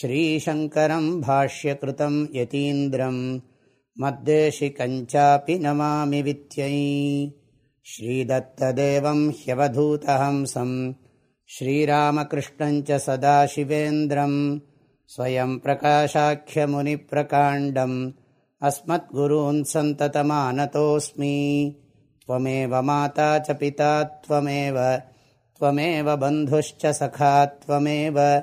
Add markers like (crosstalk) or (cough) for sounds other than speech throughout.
श्रीशङ्करम् भाष्यकृतम् यतीन्द्रम् मद्देशिकञ्चापि नमामि वित्यै। श्रीदत्तदेवम् ह्यवधूतहंसम् श्रीरामकृष्णम् च सदाशिवेन्द्रम् स्वयम् प्रकाशाख्यमुनिप्रकाण्डम् अस्मद्गुरून् सन्ततमानतोऽस्मि। त्वमेव माता च पिता त्वमेव त्वमेव बन्धुश्च सखा त्वमेव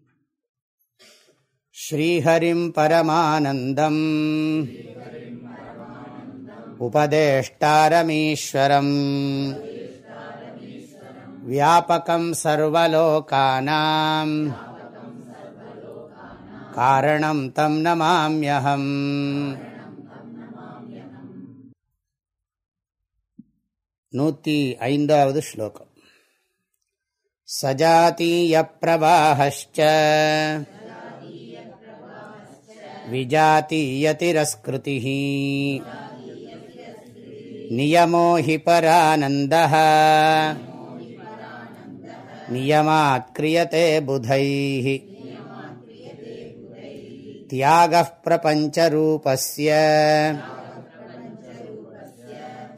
श्रीहरिम् परमानन्दम् उपदेष्टारमीश्वरम् व्यापकम् सर्वलोकानाम् कारणम् तम् नमाम्यहम् நூற்றி ஐந்தாவது ஸ்லோகம் சஜாத்தீயப்பிரவாஹச்ச विजातीयतिरस्कृतिः नियमो हि परानन्दः नियमात् क्रियते बुधैः त्यागः प्रपञ्चरूपस्य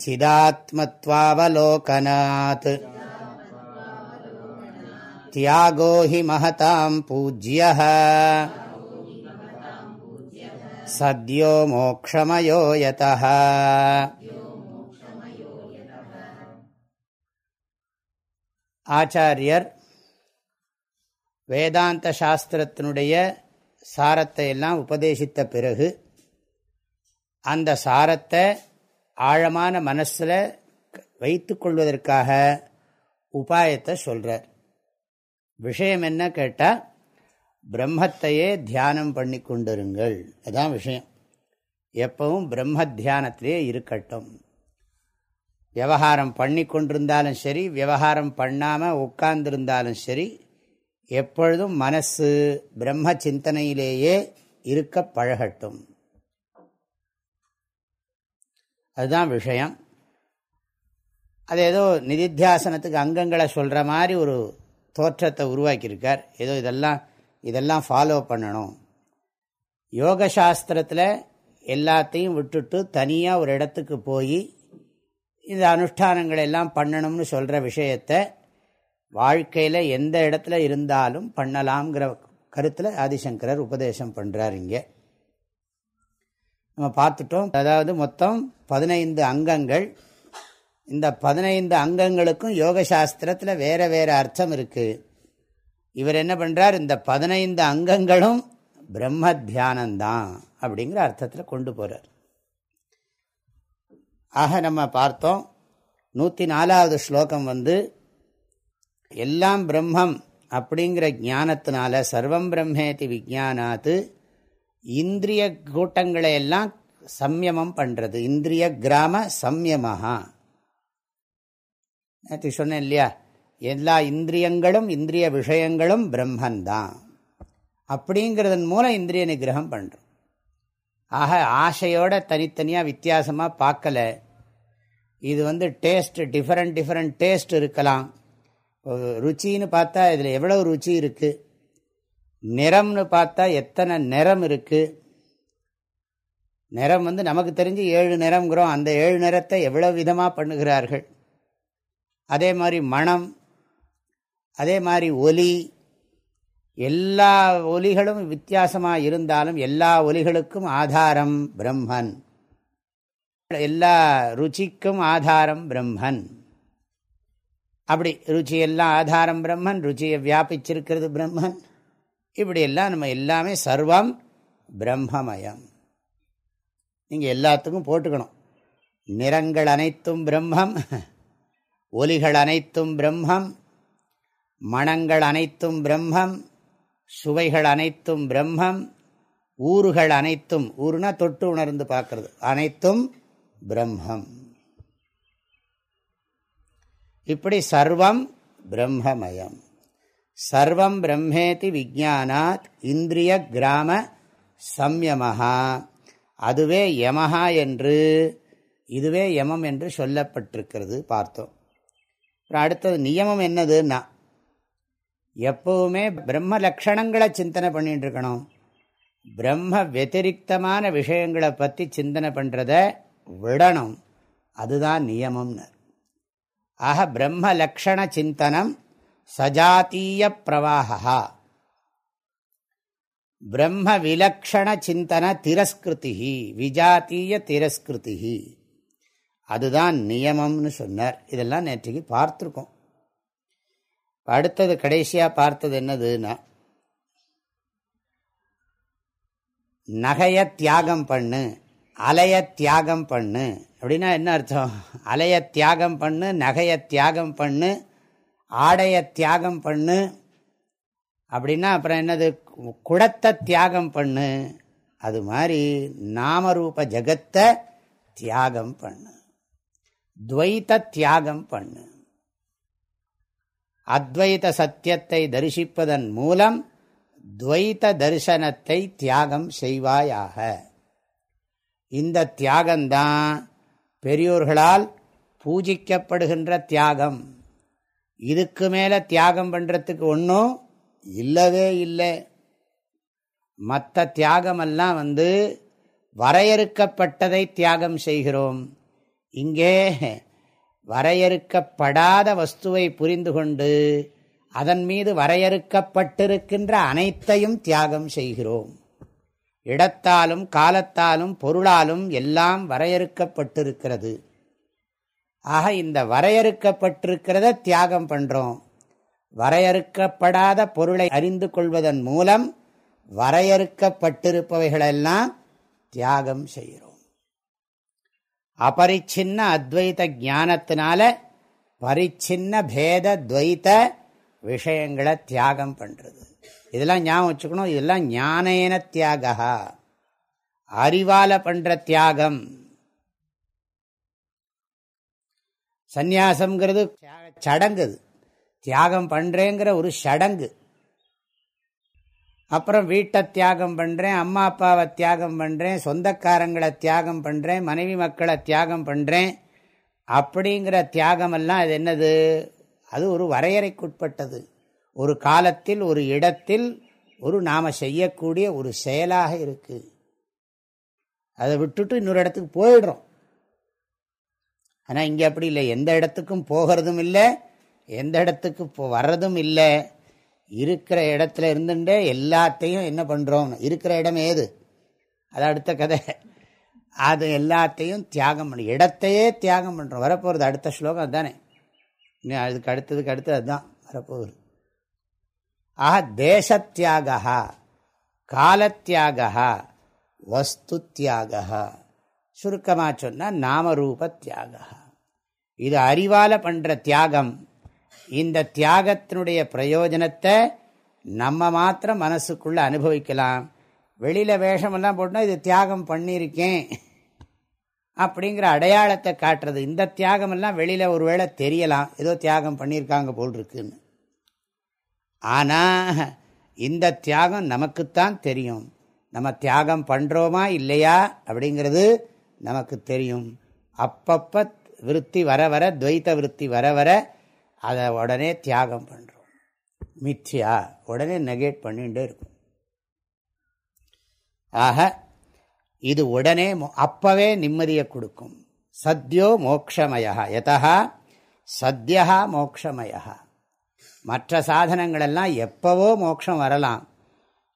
चिदात्मत्वावलोकनात् त्यागो हि महतां पूज्यः சத்யோ மோக்ஷமயோ யதா ஆச்சாரியர் வேதாந்த சாஸ்திரத்தினுடைய சாரத்தை எல்லாம் உபதேசித்த பிறகு அந்த சாரத்தை ஆழமான மனசில் வைத்து கொள்வதற்காக உபாயத்தை சொல்கிறார் விஷயம் என்ன கேட்டால் பிரம்மத்தையே தியானம் பண்ணி கொண்டிருங்கள். அதுதான் விஷயம். எப்பவும் பிரம்ம தியானத்திலே இருக்கட்டும். விவகாரம் பண்ணி கொண்டிருந்தாலும் சரி விவகாரம் பண்ணாமல் உட்கார்ந்திருந்தாலும் சரி எப்பொழுதும் மனசு பிரம்ம சிந்தனையிலேயே இருக்க பழகட்டும். அதுதான் விஷயம். அது ஏதோ நிதித்தியாசனத்துக்கு அங்கங்களை சொல்கிற மாதிரி ஒரு தோற்றத்தை உருவாக்கியிருக்கார். ஏதோ இதெல்லாம் இதெல்லாம் ஃபாலோ பண்ணணும். யோக சாஸ்திரத்தில் எல்லாத்தையும் விட்டுட்டு தனியாக ஒரு இடத்துக்கு போய் இந்த அனுஷ்டானங்களை எல்லாம் பண்ணணும்னு சொல்கிற விஷயத்தை வாழ்க்கையில் எந்த இடத்துல இருந்தாலும் பண்ணலாம்ங்கிற கருத்தில் ஆதிசங்கரர் உபதேசம் பண்ணுறார் இங்கே. நம்ம பார்த்துட்டோம். அதாவது மொத்தம் பதினைந்து அங்கங்கள். இந்த பதினைந்து அங்கங்களுக்கும் யோக சாஸ்திரத்தில் வேறு வேறு அர்த்தம் இருக்குது இவர் என்ன பண்ணுறார் இந்த பதினைந்து அங்கங்களும் பிரம்ம தியானந்தான் அப்படிங்கிற அர்த்தத்தில் கொண்டு போகிறார் ஆக நம்ம பார்த்தோம் நூற்றி நாலாவது ஸ்லோகம் வந்து எல்லாம் பிரம்மம் அப்படிங்கிற ஞானத்தினால சர்வம் பிரம்மேதி விஜானாத்து இந்திரிய கூட்டங்களை எல்லாம் சம்யமம் பண்ணுறது இந்திரிய கிராம சம்யமாக நேற்று சொன்னேன் இல்லையா? எல்லா இந்திரியங்களும் இந்திரிய விஷயங்களும் பிரம்மன்தான். அப்படிங்கிறதன் மூலம் இந்திரிய நிகிரகம் பண்ணுறோம் ஆக ஆசையோட தனித்தனியாக வித்தியாசமாக பார்க்கல. இது வந்து டேஸ்ட் டிஃப்ரெண்ட் டிஃப்ரெண்ட் டேஸ்ட் இருக்கலாம். ருச்சின்னு பார்த்தா இதில் எவ்வளோ ருச்சி இருக்குது நிறம்னு பார்த்தா எத்தனை நிறம் இருக்குது நிறம் வந்து நமக்கு தெரிஞ்சு ஏழு நிறம்ங்கிறோம். அந்த ஏழு நிறத்தை எவ்வளோ விதமாக பண்ணுகிறார்கள்? அதே மாதிரி மனம் அதே மாதிரி ஒலி எல்லா ஒலிகளும் வித்தியாசமாக இருந்தாலும் எல்லா ஒலிகளுக்கும் ஆதாரம் பிரம்மன். எல்லா ருச்சிக்கும் ஆதாரம் பிரம்மன். அப்படி ருச்சி எல்லாம் ஆதாரம் பிரம்மன் ருச்சியை வியாபிச்சிருக்கிறது பிரம்மன். இப்படியெல்லாம் நம்ம எல்லாமே சர்வம் பிரம்மமயம். நீங்கள் எல்லாத்துக்கும் போட்டுக்கணும். நிறங்கள் அனைத்தும் பிரம்மம் ஒலிகள் அனைத்தும் பிரம்மம் மணங்கள் அனைத்தும் பிரம்மம் சுவைகள் அனைத்தும் பிரம்மம் ஊறுகள் அனைத்தும் ஊருனா தொட்டு உணர்ந்து பார்க்கறது. அனைத்தும் பிரம்மம். இப்படி சர்வம் பிரம்மமயம். சர்வம் பிரம்மேதி விஜானாத் இந்திரிய கிராம சம்யமஹா. அதுவே யமஹா என்று இதுவே யமம் என்று சொல்லப்பட்டிருக்கிறது பார்த்தோம். அப்புறம் அடுத்தது நியமம் என்னதுன்னா எப்பவுமே பிரம்ம லக்ஷணங்களை சிந்தனை பண்ணிட்டு இருக்கணும் பிரம்ம வத்திரிகமான விஷயங்களை பற்றி சிந்தனை பண்ணுறத விடணும். அதுதான் நியமம்னு. ஆக பிரம்ம லக்ஷண சிந்தனம் சஜாத்தீய பிரவாகா பிரம்ம விலக்ஷண சிந்தன திரஸ்கிருதி விஜாத்திய திரஸ்கிருதி அதுதான் நியமம்னு சொன்னார். இதெல்லாம் நேற்றுக்கு பார்த்துருக்கோம். அடுத்தது கடைசியாக பார்த்தது என்னதுன்னா நகைய தியாகம் பண்ணு அலைய தியாகம் பண்ணு. அப்படின்னா என்ன அர்த்தம்? அலைய தியாகம் பண்ணு நகைய தியாகம் பண்ணு ஆடைய தியாகம் பண்ணு. அப்படின்னா அப்புறம் என்னது? குடத்தை தியாகம் பண்ணு. அது மாதிரி நாமரூப ஜகத்தை தியாகம் பண்ணு. துவைத்த தியாகம் பண்ணு. அத்வைத சத்தியத்தை தரிசிப்பதன் மூலம் துவைத தரிசனத்தை தியாகம் செய்வாயாக. இந்த தியாகம்தான் பெரியோர்களால் பூஜிக்கப்படுகின்ற தியாகம். இதுக்கு மேலே தியாகம் பண்ணுறதுக்கு ஒன்றும் இல்லவே இல்லை. மற்ற தியாகமெல்லாம் வந்து வரையறுக்கப்பட்டதை தியாகம் செய்கிறோம். இங்கே வரையறுக்கப்படாத வஸ்துவை புரிந்து கொண்டு அதன் மீது வரையறுக்கப்பட்டிருக்கின்ற அனைத்தையும் தியாகம் செய்கிறோம். இடத்தாலும் காலத்தாலும் பொருளாலும் எல்லாம் வரையறுக்கப்பட்டிருக்கிறது. ஆக இந்த வரையறுக்கப்பட்டிருக்கிறத தியாகம் பண்ணுறோம் வரையறுக்கப்படாத பொருளை அறிந்து கொள்வதன் மூலம் வரையறுக்கப்பட்டிருப்பவைகளெல்லாம் தியாகம் செய்கிறோம். அபரிச்சின்ன அத்வைத ஞானத்தினால பரிச்சின்ன பேத துவைத்த விஷயங்களை தியாகம் பண்ணுறது இதெல்லாம் ஞாபகம் வச்சுக்கணும். இதெல்லாம் ஞானேன தியாகா அறிவால பண்ணுற தியாகம். சந்நியாசம்ங்கிறது சடங்குது தியாகம் பண்ணுறேங்கிற ஒரு சடங்கு. அப்புறம் வீட்டை தியாகம் பண்ணுறேன் அம்மா அப்பாவை தியாகம் பண்ணுறேன் சொந்தக்காரங்களை தியாகம் பண்ணுறேன் மனைவி மக்களை தியாகம் பண்ணுறேன் அப்படிங்கிற தியாகமெல்லாம் அது என்னது? அது ஒரு வரையறைக்குட்பட்டது. ஒரு காலத்தில் ஒரு இடத்தில் ஒரு நாம் செய்யக்கூடிய ஒரு செயலாக இருக்குது அதை விட்டுட்டு இன்னொரு இடத்துக்கு போயிடுறோம். ஆனால் இங்கே அப்படி இல்லை. எந்த இடத்துக்கும் போகிறதும் இல்லை. எந்த இடத்துக்கு போ வர்றதும் இல்லை. இருக்கிற இடத்துல இருந்துட்டே எல்லாத்தையும் என்ன பண்ணுறோம் இருக்கிற இடம் ஏது? அது அடுத்த கதை. அது எல்லாத்தையும் தியாகம் பண்ணி. இடத்தையே தியாகம் பண்ணுறோம் வரப்போகிறது அடுத்த ஸ்லோகம் அதுதானே இன்னும் அதுக்கு அடுத்ததுக்கு அடுத்தது அதுதான். வரப்போகுது. ஆஹா தேசத்தியாகா காலத்தியாகா வஸ்து தியாகா சுருக்கமாக சொன்னால் நாமரூப தியாகா இது அறிவால் பண்ணுற தியாகம். இந்த தியாகத்தினுடைய பிரயோஜனத்தை நம்ம மாத்திரம் மனசுக்குள்ளே அனுபவிக்கலாம். வெளியில் வேஷமெல்லாம் போட்டோம்னா இது தியாகம் பண்ணியிருக்கேன். அப்படிங்கிற அடையாளத்தை காட்டுறது. இந்த தியாகமெல்லாம் வெளியில் ஒருவேளை தெரியலாம். ஏதோ தியாகம் பண்ணியிருக்காங்க போல் இருக்குன்னு ஆனால் இந்த தியாகம் நமக்குத்தான் தெரியும். நம்ம தியாகம் பண்ணுறோமா இல்லையா அப்படிங்கிறது நமக்கு தெரியும். அப்பப்போ விருத்தி வர வர துவைத்த விருத்தி வர வர அதை உடனே தியாகம் பண்ணுறோம் மித்யா உடனே நெகேட் பண்ணிகிட்டே இருக்கும். ஆக இது உடனே அப்பவே நிம்மதியை கொடுக்கும். சத்யோ மோக்ஷமயா எதா சத்யா மோக்ஷமயா மற்ற சாதனங்களெல்லாம் எப்பவோ மோட்சம் வரலாம்.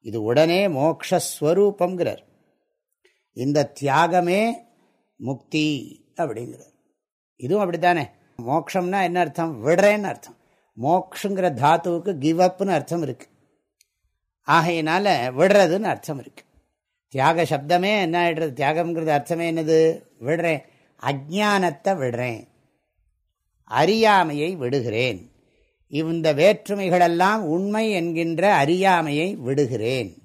இது உடனே மோக்ஷஸ்வரூபங்கிறார் இந்த தியாகமே முக்தி அப்படிங்கிறார். இதுவும் அப்படித்தானே? மோக்ஷம்னா என்ன அர்த்தம்? விடுறேன்னு அர்த்தம். மோக்ஷங்கிற தாத்துவுக்கு கிவ் அப்னு அர்த்தம் இருக்கு. ஆகையினால விடுறதுன்னு அர்த்தம் இருக்கு. தியாக சப்தமே என்ன ஆயிடுறது? தியாகம்ங்கிறது அர்த்தமே என்னது? விடுறேன். அஜானத்தை விடுறேன். அறியாமையை விடுகிறேன். இந்த வேற்றுமைகளெல்லாம் உண்மை என்கின்ற அறியாமையை விடுகிறேன்.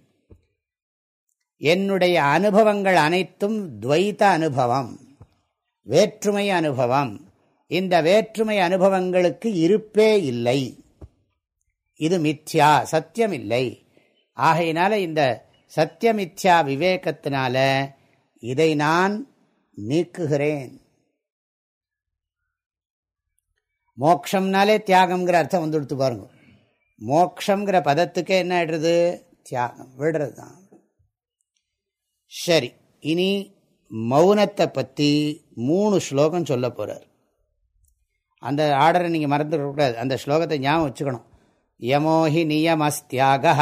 என்னுடைய அனுபவங்கள் அனைத்தும் துவைத்த அனுபவம். வேற்றுமை அனுபவம். இந்த வேற்றுமை அனுபவங்களுக்கு இருப்பே இல்லை. இது மித்யா சத்தியம் இல்லை ஆகையினால இந்த சத்தியமித்யா விவேகத்தினால இதை நான் நீக்குகிறேன். மோக்ஷம்னாலே தியாகம்ங்கிற அர்த்தம் வந்து கொடுத்து பாருங்க. மோக்ஷங்கிற பதத்துக்கே என்ன ஆயிடுறது? தியாகம் விடுறது தான் சரி இனி மௌனத்தை பற்றி மூணு ஸ்லோகம் சொல்ல போகிறார் அந்த ஆர்டரை நீங்கள் மறந்துடக்கூடாது அந்த ஸ்லோகத்தை ஞாபகம் வச்சுக்கணும். யமோஹி நியமஸ்தியாக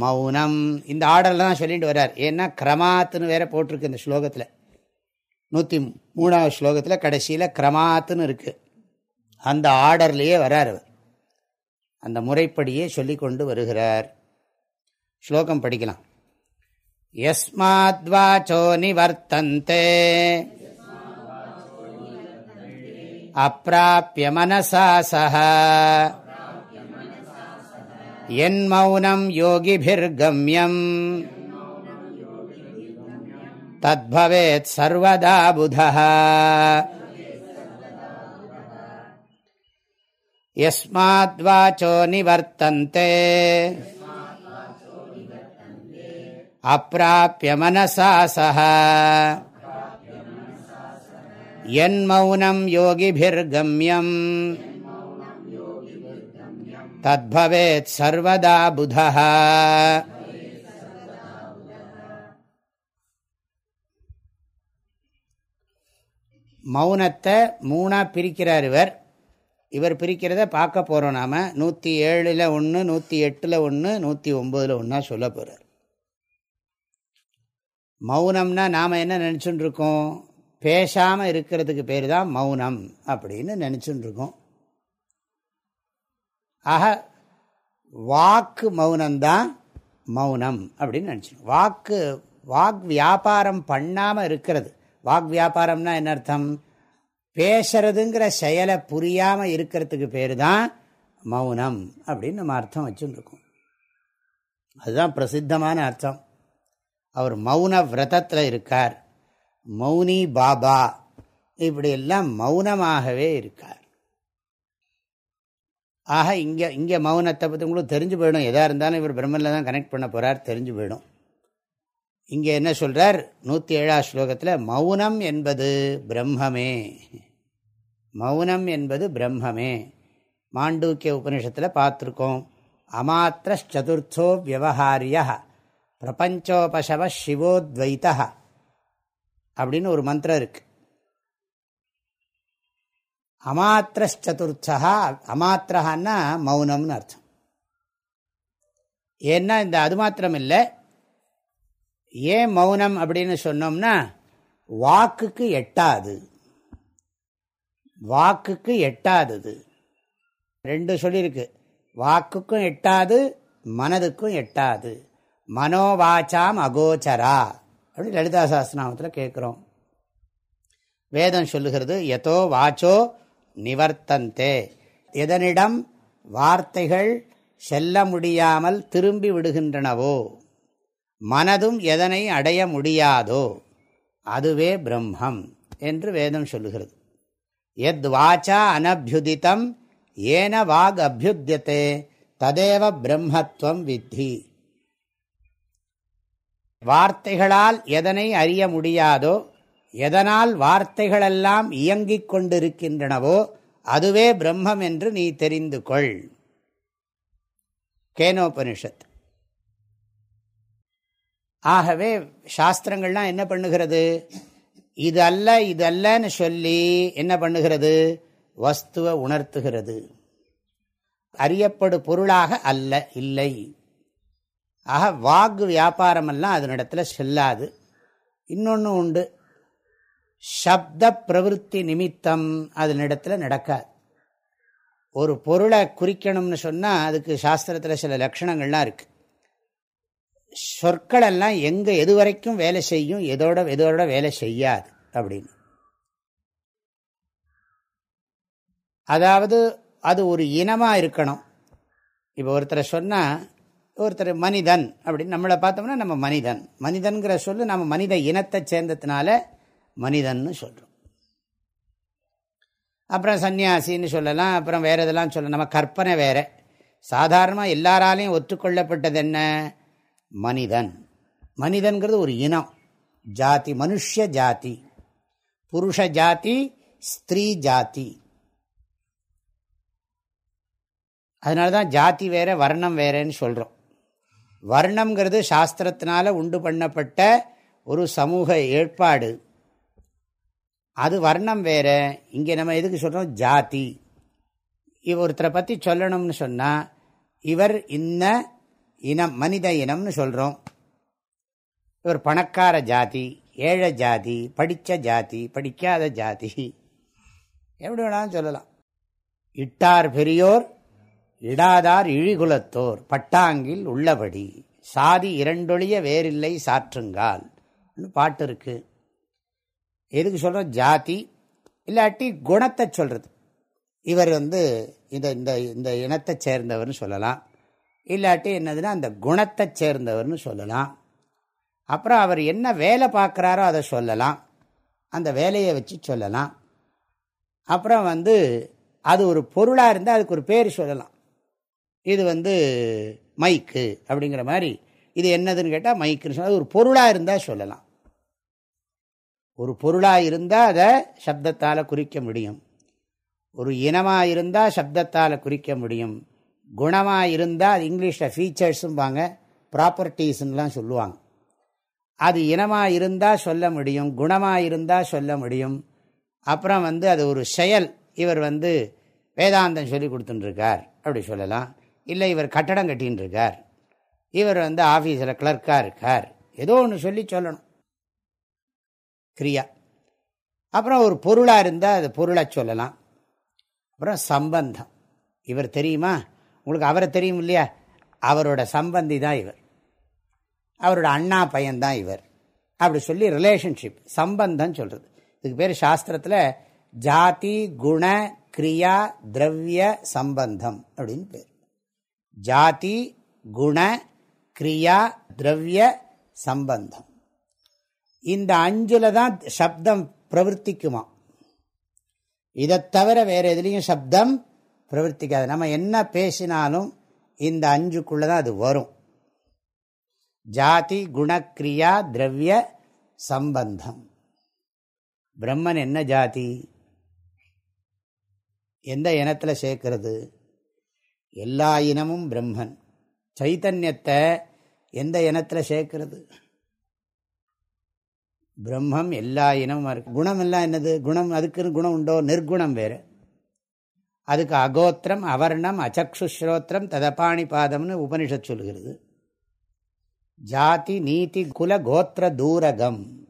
மௌனம். இந்த ஆர்டரில் தான் சொல்லிட்டு வர்றார். ஏன்னா கிரமாத்துன்னு வேற போட்டிருக்கு இந்த ஸ்லோகத்தில். நூற்றி மூணாவது ஸ்லோகத்தில் கடைசியில் கிரமாத்துன்னு இருக்குது அந்த ஆர்டர்லேயே வரார் அவர். அந்த முறைப்படியே சொல்லி கொண்டு வருகிறார். ஸ்லோகம் படிக்கலாம். யஸ்மாத்வாச்சோ நிவர்த்தந்தே. அப்பிராப்பிய மனசா சக என் மௌனம் யோகிபிர்கம்யம் தத்பவேத் சர்வதா புதா यस्माद्वाचो निवर्तन्ते अप्राप्य मनसा सह यन्मौनं योगिभिर्गम्यम् तद्भवेत् सर्वदा बुधः மௌனத்தை மூணா பிரிக்கிறார் இவர் இவர் பிரிக்கிறத பார்க்க போகிறோம் நாம் நூற்றி ஏழில் ஒன்று நூற்றி எட்டில் ஒன்று நூற்றி ஒம்பதில் ஒன்றா சொல்ல போகிறார் மௌனம்னா நாம் என்ன நினச்சுட்டு இருக்கோம் பேசாமல் இருக்கிறதுக்கு பேர் தான் மௌனம் அப்படின்னு நினச்சுட்டு இருக்கோம் ஆக வாக்கு மௌனம்தான் மௌனம் அப்படின்னு நினச்சிடும் வாக்கு வாக் வியாபாரம் பண்ணாமல் இருக்கிறது. வாக் வியாபாரம்னா என்ன அர்த்தம்? பேசுறதுங்கிற செயலை புரியாமல் இருக்கிறதுக்கு பேர் தான் மௌனம் அப்படின்னு நம்ம அர்த்தம் வச்சுருக்கோம் அதுதான் பிரசித்தமான அர்த்தம். அவர் மௌன விரதத்தில் இருக்கார். மௌனி பாபா. இப்படியெல்லாம் மௌனமாகவே இருக்கார். ஆக இங்கே இங்கே மௌனத்தை பற்றி உங்களுக்கு தெரிஞ்சு போயிடும். எதாக இருந்தாலும் இவர் பிரம்மனில் தான் கனெக்ட் பண்ண போகிறார் தெரிஞ்சு போயிடும். இங்கே என்ன சொல்கிறார் நூற்றி ஏழாம் ஸ்லோகத்தில் மௌனம் என்பது பிரம்மமே. மௌனம் என்பது பிரம்மமே. மாண்டூக்கிய உபனிஷத்தில் பார்த்துருக்கோம். அமாத்திர சதுர்த்தோ வியவஹாரிய பிரபஞ்சோபசவ சிவோத்வைத்தா அப்படின்னு ஒரு மந்திரம் இருக்கு. அமாத்திரச்சதுர்த்தா அமாத்திரஹான்னா மௌனம்னு அர்த்தம். ஏன்னா இந்த அது மாத்திரம் இல்லை. ஏன் மௌனம் அப்படின்னு சொன்னோம்னா வாக்குக்கு எட்டாது. வாக்குக்கு எட்டாதது ரெண்டு சொல்லியிருக்கு. வாக்குக்கும் எட்டாது மனதுக்கும் எட்டாது. மனோவாச்சாம் அகோச்சரா அப்படி லலிதா சாஸ்திரநாமத்தில் கேட்குறோம். வேதம் சொல்லுகிறது எதோ வாச்சோ நிவர்த்தந்தே. எதனிடம் வார்த்தைகள் செல்ல முடியாமல் திரும்பி விடுகின்றனவோ மனதும் எதனை அடைய முடியாதோ அதுவே பிரம்மம் என்று வேதம் சொல்லுகிறது. எத் வாச்சா அனபியுதித்தம் ஏன வாக் அபியுத்தியத்தே ததேவ பிரம்மத்துவம் வித்தி. வார்த்தைகளால் எதனை அறிய முடியாதோ எதனால் வார்த்தைகளெல்லாம் இயங்கிக் கொண்டிருக்கின்றனவோ அதுவே பிரம்மம் என்று நீ தெரிந்து கொள். கேனோபனிஷத். ஆகவே சாஸ்திரங்கள்லாம் என்ன பண்ணுகிறது? இது அல்ல இது அல்லன்னு சொல்லி என்ன பண்ணுகிறது? வஸ்துவை உணர்த்துகிறது. அறியப்படு பொருளாக அல்ல இல்லை. ஆக வாக்கு வியாபாரமெல்லாம் அதனிடத்தில் செல்லாது. இன்னொன்று உண்டு. சப்த பிரவருத்தி நிமித்தம் அதனிடத்தில் நடக்காது. ஒரு பொருளை குறிக்கணும்னு சொன்னால் அதுக்கு சாஸ்திரத்தில் சில லட்சணங்கள்லாம் இருக்குது சொற்களெல்லாம் எங்கே எது வரைக்கும் வேலை செய்யும் எதோட எதோட வேலை செய்யாது அப்படின்னு. அதாவது அது ஒரு இனமாக இருக்கணும். இப்போ ஒருத்தரை சொன்னால் ஒருத்தர் மனிதன் அப்படின்னு நம்மளை பார்த்தோம்னா நம்ம மனிதன். மனிதன்கிற சொல்லு நம்ம மனித இனத்தை சேர்ந்ததுனால மனிதன்னு சொல்கிறோம் அப்புறம் சன்னியாசின்னு சொல்லலாம் அப்புறம் வேறு இதெல்லாம் சொல்லலாம். நம்ம கற்பனை வேறு. சாதாரணமாக எல்லாராலையும் ஒத்துக்கொள்ளப்பட்டது என்ன? மனிதன். மனிதன்கிறது ஒரு இனம். ஜாதி மனுஷ ஜாதி. புருஷ ஜாதி ஸ்திரீ ஜாதி. அதனால தான் ஜாதி வேறு வர்ணம் வேறேன்னு சொல்கிறோம் வர்ணம்ங்கிறது சாஸ்திரத்தினால உண்டு பண்ணப்பட்ட ஒரு சமூக ஏற்பாடு. அது வர்ணம் வேற. இங்கே நம்ம எதுக்கு சொல்கிறோம் ஜாதி. இவ ஒருத்தரை பற்றி சொல்லணும்னு சொன்னால் இவர் இன்ன இனம் மனித இனம்னு சொல்கிறோம் இவர் பணக்கார ஜாதி ஏழை ஜாதி படித்த ஜாதி படிக்காத ஜாதி. எப்படி வேணாலும் சொல்லலாம். இட்டார் பெரியோர் இடாதார் இழிகுலத்தோர் பட்டாங்கில் உள்ளபடி. சாதி இரண்டொழிய வேறில்லை சாற்றுங்கால். பாட்டு இருக்கு. எதுக்கு சொல்கிறோம் ஜாதி இல்லாட்டி குணத்தை சொல்கிறது இவர் வந்து இந்த இந்த இந்த இனத்தை சேர்ந்தவர்னு சொல்லலாம். இல்லாட்டி என்னதுன்னா அந்த குணத்தை சேர்ந்தவர்னு சொல்லலாம். அப்புறம் அவர் என்ன வேலை பார்க்குறாரோ அதை சொல்லலாம். அந்த வேலையை வச்சு சொல்லலாம். அப்புறம் வந்து அது ஒரு பொருளாக இருந்தால் அதுக்கு ஒரு பேர் சொல்லலாம். இது வந்து மைக்கு அப்படிங்கிற மாதிரி இது என்னதுன்னு கேட்டால் மைக்குன்னு சொன்னால் ஒரு பொருளாக இருந்தால் சொல்லலாம். ஒரு பொருளாக இருந்தால் அதை சப்தத்தால் குறிக்க முடியும். ஒரு இனமாக இருந்தால் சப்தத்தால் குறிக்க முடியும். குணமாக இருந்தால் அது இங்கிலீஷில் ஃபீச்சர்ஸும்பாங்க ப்ராப்பர்ட்டிஸ்லாம் சொல்லுவாங்க. அது இனமாக இருந்தால் சொல்ல முடியும் குணமாக இருந்தால் சொல்ல முடியும். அப்புறம் வந்து அது ஒரு செயல். இவர் வந்து வேதாந்தம் சொல்லி கொடுத்துட்டுருக்கார். அப்படி சொல்லலாம். இல்லை இவர் கட்டடம் கட்டின்னு இருக்கார் இவர் வந்து ஆஃபீஸில் கிளர்க்காக இருக்கார். ஏதோ ஒன்று சொல்லி சொல்லணும். கிரியா. அப்புறம் ஒரு பொருளாக இருந்தால் அது பொருளை சொல்லலாம். அப்புறம் சம்பந்தம். இவர் தெரியுமா? உங்களுக்கு அவரை தெரியும் இல்லையா? அவரோட சம்பந்தி தான் இவர். அவரோட அண்ணா பையன்தான் இவர். அப்படி சொல்லி ரிலேஷன்ஷிப் சம்பந்தம் சொல்கிறது இதுக்கு பேர் சாஸ்திரத்தில் ஜாதி குண கிரியா திரவிய சம்பந்தம் அப்படின்னு பேர். ஜாதி குண கிரியா திரவிய சம்பந்தம். இந்த அஞ்சுல தான் சப்தம் பிரவர்த்திக்குமா? இதை தவிர வேற எதுலேயும் சப்தம் பிரவர்த்திக்காது. நம்ம என்ன பேசினாலும் இந்த அஞ்சுக்குள்ளே தான் அது வரும். ஜாதி குணக்கிரியா திரவிய சம்பந்தம். பிரம்மன் என்ன ஜாதி? எந்த இனத்தில் சேர்க்கறது? எல்லா இனமும் பிரம்மன். சைத்தன்யத்தை எந்த இனத்தில் சேர்க்கிறது? பிரம்மம் எல்லா இனமும் இருக்குது குணம் எல்லாம் என்னது? குணம் அதுக்குன்னு குணம் உண்டோ? நிர்குணம் வேறு. அதுக்கு அகோத்திரம் அவர்ணம் அச்சக்ஷுஸ்ரோத்திரம் ததபாணி பாதம்னு உபனிஷத் சொல்கிறது. ஜாதி நீதி குல கோத்திர தூரகம்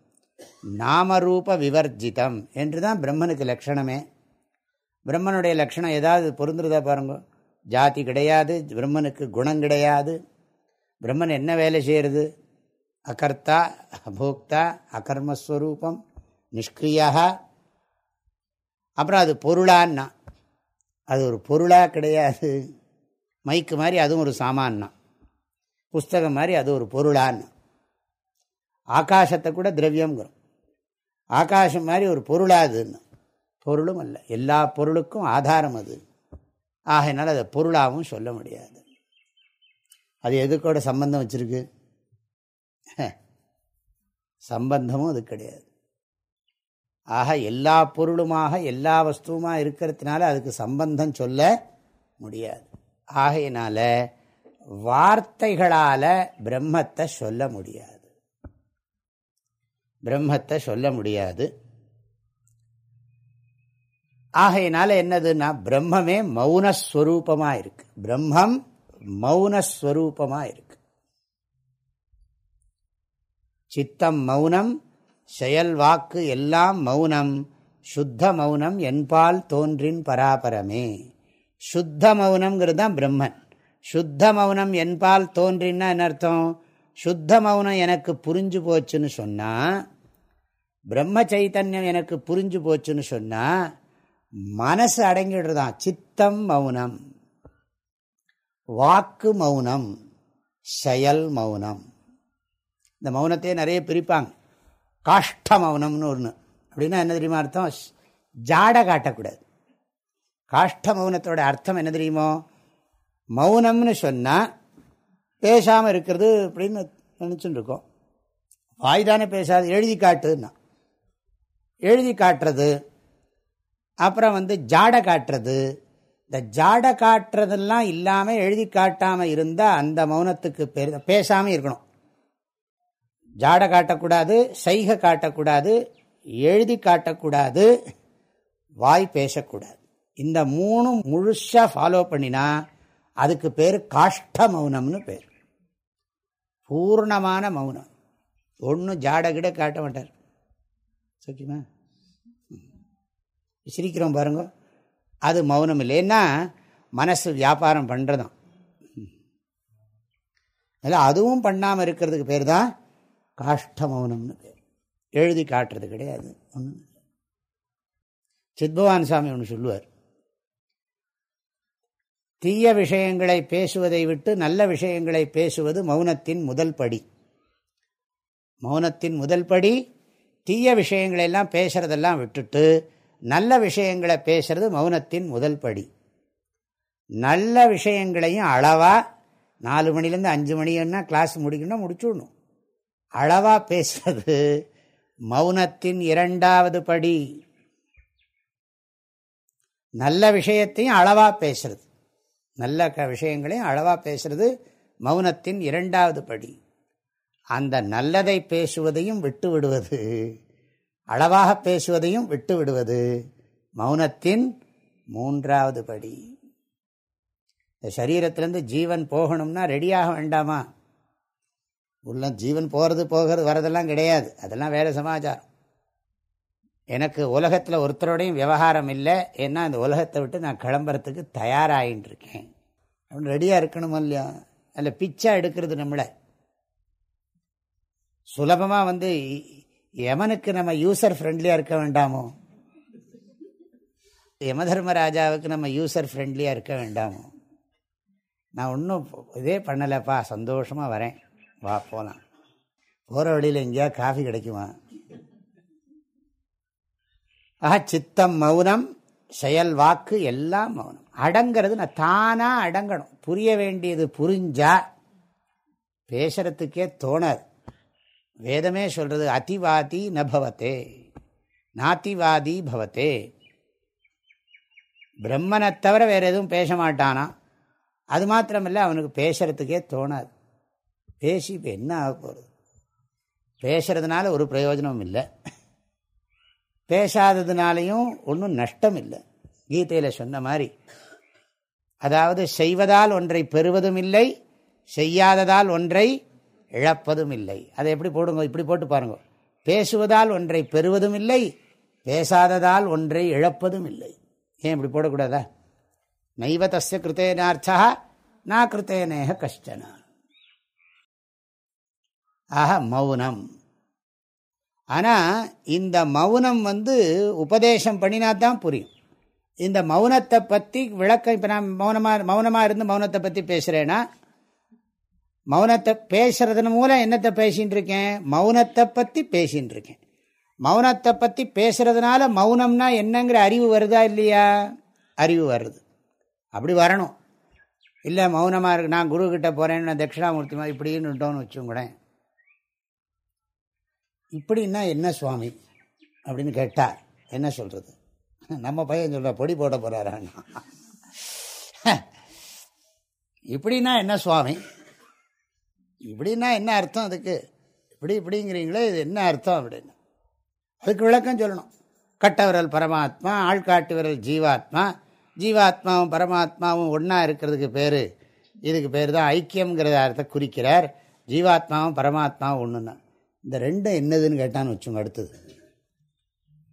நாமரூப விவர்ஜிதம் என்று தான் பிரம்மனுக்கு லட்சணமே. பிரம்மனுடைய லட்சணம் ஏதாவது பொருந்துருதா பாருங்க. ஜாதி கிடையாது பிரம்மனுக்கு குணம் கிடையாது. பிரம்மன் என்ன வேலை செய்கிறது அகர்த்தா அபோக்தா அகர்மஸ்வரூபம் நிஷ்கிரியா. அப்புறம் அது பொருளான்னா. அது ஒரு பொருளாக கிடையாது. மைக்கு மாதிரி அதுவும் ஒரு சாமான்னா. புஸ்தகம் மாதிரி அது ஒரு பொருளான்னு. ஆகாசத்தை கூட திரவியங்கிறோம் ஆகாசம் மாதிரி ஒரு பொருளாதுன்னு. பொருளும் அல்ல. எல்லா பொருளுக்கும் ஆதாரம் அது. ஆகையினால் அதை பொருளாகவும் சொல்ல முடியாது. அது எதுக்கோட சம்பந்தம் வச்சுருக்கு? சம்பந்தமும் அது கிடையாது. ஆக எல்லா பொருளுமாக எல்லா வஸ்துவுமாக இருக்கிறதுனால அதுக்கு சம்பந்தம் சொல்ல முடியாது. ஆகையினால வார்த்தைகளால் பிரம்மத்தை சொல்ல முடியாது. பிரம்மத்தை சொல்ல முடியாது. ஆகையினால என்னதுன்னா பிரம்மமே மௌனஸ்வரூபமாக இருக்கு பிரம்மம் மௌனஸ்வரூபமாக இருக்கு சித்தம் மௌனம் செயல் வாக்கு எல்லாம் மௌனம். சுத்த மௌனம் என்பால் தோன்றின் பராபரமே. சுத்த மௌனம்ங்கிறது தான் பிரம்மன். சுத்த மௌனம் என்பால் தோன்றின்னா என்ன அர்த்தம்? சுத்த மௌனம் எனக்கு புரிஞ்சு போச்சுன்னு சொன்னால் பிரம்ம சைத்தன்யம் எனக்கு புரிஞ்சு போச்சுன்னு சொன்னால் மனசு அடங்கிடுறதான் சித்தம் மௌனம். வாக்கு மௌனம். செயல் மௌனம். இந்த மௌனத்தையே நிறைய பிரிப்பாங்க. காஷ்ட மௌனம்னு ஒன்று அப்படின்னா என்ன தெரியுமா அர்த்தம்? ஜாட காட்டக்கூடாது. காஷ்ட மௌனத்தோட அர்த்தம் என்ன தெரியுமோ? மௌனம்னு சொன்னால் பேசாமல் இருக்கிறது அப்படின்னு நினச்சிட்டு இருக்கோம் வாய் தானே பேசாது. எழுதி காட்டுன்னா. எழுதி காட்டுறது அப்புறம் வந்து ஜாட காட்டுறது. இந்த ஜாட காட்டுறதெல்லாம் இல்லாமல் எழுதி காட்டாமல் இருந்தால் அந்த மௌனத்துக்கு பேர் பேசாமல் இருக்கணும். ஜாட காட்டக்கூடாது சைகை காட்டக்கூடாது எழுதி காட்டக்கூடாது வாய் பேசக்கூடாது. இந்த மூணும் முழுசாக ஃபாலோ பண்ணினா அதுக்கு பேர் காஷ்ட மௌனம்னு பேர். பூர்ணமான மௌனம். ஒன்றும் ஜாடகிட காட்ட மாட்டார். சரிமா சிரிக்கிறோம் பாருங்க. அது மௌனம் இல்லைன்னா மனசு வியாபாரம் பண்ணுறதான் அதில் அதுவும் பண்ணாமல் இருக்கிறதுக்கு பேர் தான் காஷ்ட மௌனம்னு பேர். எழுதி காட்டுறது கிடையாது. ஒன்றும் சித்பவான் சாமி ஒன்று சொல்லுவார். தீய விஷயங்களை பேசுவதை விட்டு நல்ல விஷயங்களை பேசுவது மௌனத்தின் முதல் படி. மௌனத்தின் முதல் படி தீய விஷயங்களெல்லாம் பேசுறதெல்லாம் விட்டுட்டு நல்ல விஷயங்களை பேசுறது மௌனத்தின் முதல் படி. நல்ல விஷயங்களையும் அளவாக நாலு மணிலேருந்து அஞ்சு மணின்னா கிளாஸ் முடிக்கணும் முடிச்சுடணும். அளவாக பேசுறது மௌனத்தின் இரண்டாவது படி. நல்ல விஷயத்தையும் அளவாக பேசுறது. நல்ல க விஷயங்களையும் அளவாக பேசுறது மௌனத்தின் இரண்டாவது படி. அந்த நல்லதை பேசுவதையும் விட்டு விடுவது அளவாக பேசுவதையும் விட்டு விடுவது மௌனத்தின் மூன்றாவது படி. இந்த சரீரத்திலேருந்து ஜீவன் போகணும்னா ரெடியாக வேண்டாமா? உள்ள ஜீவன் போகிறது போகிறது வரதெல்லாம் கிடையாது. அதெல்லாம் வேறு சமாச்சாரம். எனக்கு உலகத்தில் ஒருத்தரோடையும் விவகாரம் இல்லை. ஏன்னா இந்த உலகத்தை விட்டு நான் கிளம்புறதுக்கு தயாராகின்னு இருக்கேன் அப்படின்னு ரெடியாக இருக்கணும் இல்லையா? அதில் பிச்சை எடுக்கிறது நம்மளை. சுலபமாக வந்து யமனுக்கு நம்ம யூசர் ஃப்ரெண்ட்லியாக இருக்க வேண்டாமோ? யமதர்மராஜாவுக்கு நம்ம யூசர் ஃப்ரெண்ட்லியாக இருக்க வேண்டாமோ? நான் ஒன்றும் இதே பண்ணலைப்பா சந்தோஷமாக வரேன். வா போகலாம் போகிற வழியில் எங்கேயா காஃபி கிடைக்குமா? ஆஹா சித்தம் மௌனம் செயல் வாக்கு எல்லாம் மௌனம். அடங்கிறது நான் தானாக அடங்கணும். புரிய வேண்டியது புரிஞ்சா பேசுறதுக்கே தோணாது. வேதமே சொல்றது அதிவாதி நபவத்தே நாத்திவாதி பவத்தே. பிரம்மனை தவிர வேற எதுவும் பேச மாட்டானா? அது மாத்திரமில்லை அவனுக்கு பேசுறதுக்கே தோணாது. பேசி இப்போ என்ன ஆக போகிறது பேசுறதுனால ஒரு பிரயோஜனமும் இல்லை. பேசாததுனாலையும் ஒன்றும் நஷ்டம் இல்லை. கீதையில் சொன்ன மாதிரி. அதாவது செய்வதால் ஒன்றை பெறுவதும் இல்லை செய்யாததால் ஒன்றை இழப்பதும் இல்லை அதை எப்படி போடுங்க? இப்படி போட்டு பாருங்க. பேசுவதால் ஒன்றை பெறுவதும் இல்லை பேசாததால் ஒன்றை இழப்பதும் இல்லை ஏன் இப்படி போடக்கூடாதா? நைவ தஸ்ய கிருத்தேனார்த்தா நான் கிருத்தேனேக கஷ்டன. ஆக மௌனம். ஆனால் இந்த மௌனம் வந்து உபதேசம் பண்ணினா தான் புரியும். இந்த மௌனத்தை பற்றி விளக்கம் இப்போ நான் மௌனமாக மௌனமாக இருந்து மௌனத்தை பற்றி பேசுகிறேன்னா மௌனத்தை பேசுறதுன்னு மூலம் என்னத்தை பேசின்னு இருக்கேன்? மௌனத்தை பற்றி பேசின்னு இருக்கேன். மௌனத்தை பற்றி பேசுறதுனால மௌனம்னா என்னங்கிற அறிவு வருதா இல்லையா? அறிவு வருது. அப்படி வரணும். இல்லை மௌனமாக இருக்கு நான் குரு கிட்ட போகிறேன்னு நான் தட்சிணாமூர்த்தி மாதிரி இப்படின்னுட்டோன்னு வச்சுங்களேன் இப்படின்னா என்ன சுவாமி? அப்படின்னு கேட்டார். என்ன சொல்கிறது நம்ம பையன் சொல்கிற பொடி போட போகிறாரான்னா (laughs) இப்படின்னா என்ன சுவாமி? இப்படின்னா என்ன அர்த்தம் அதுக்கு? இப்படி இப்படிங்கிறீங்களே இது என்ன அர்த்தம் அப்படின்னு. அதுக்கு விளக்கம் சொல்லணும். கட்டவரல் பரமாத்மா ஆள்காட்டு விரல் ஜீவாத்மா. ஜீவாத்மாவும் பரமாத்மாவும் ஒன்றா இருக்கிறதுக்கு பேர். இதுக்கு பேர் தான் ஐக்கியம்ங்கிறத அர்த்தம் குறிக்கிறார். ஜீவாத்மாவும் பரமாத்மாவும் ஒன்றுன்னா இந்த ரெண்டும் என்னதுன்னு கேட்டான்னு வச்சுங்க அடுத்தது.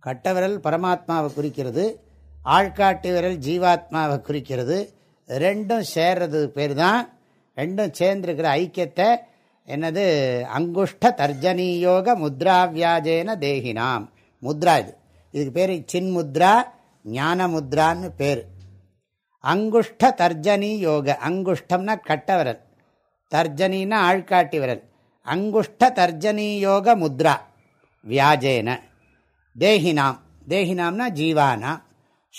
கட்டவிரல் பரமாத்மாவை குறிக்கிறது ஆள்காட்டு விரல் ஜீவாத்மாவை குறிக்கிறது. ரெண்டும் சேர்றது பேர் தான் ரெண்டும் சேர்ந்துருக்கிற ஐக்கியத்தை என்னது? அங்குஷ்ட தர்ஜனீயோக முத்ராவியாஜேன தேகினாம். முத்ரா இது. இதுக்கு பேர் சின்முத்ரா ஞான முத்ரான்னு பேர். அங்குஷ்ட தர்ஜனி யோக அங்குஷ்டம்னா கட்டவரல். தர்ஜனின்னா ஆழ்காட்டி விரல் அங்குஷ்ட தர்ஜனி யோக முத்ரா வியாஜேன. தேகினாம். தேகினாம்னா ஜீவானாம்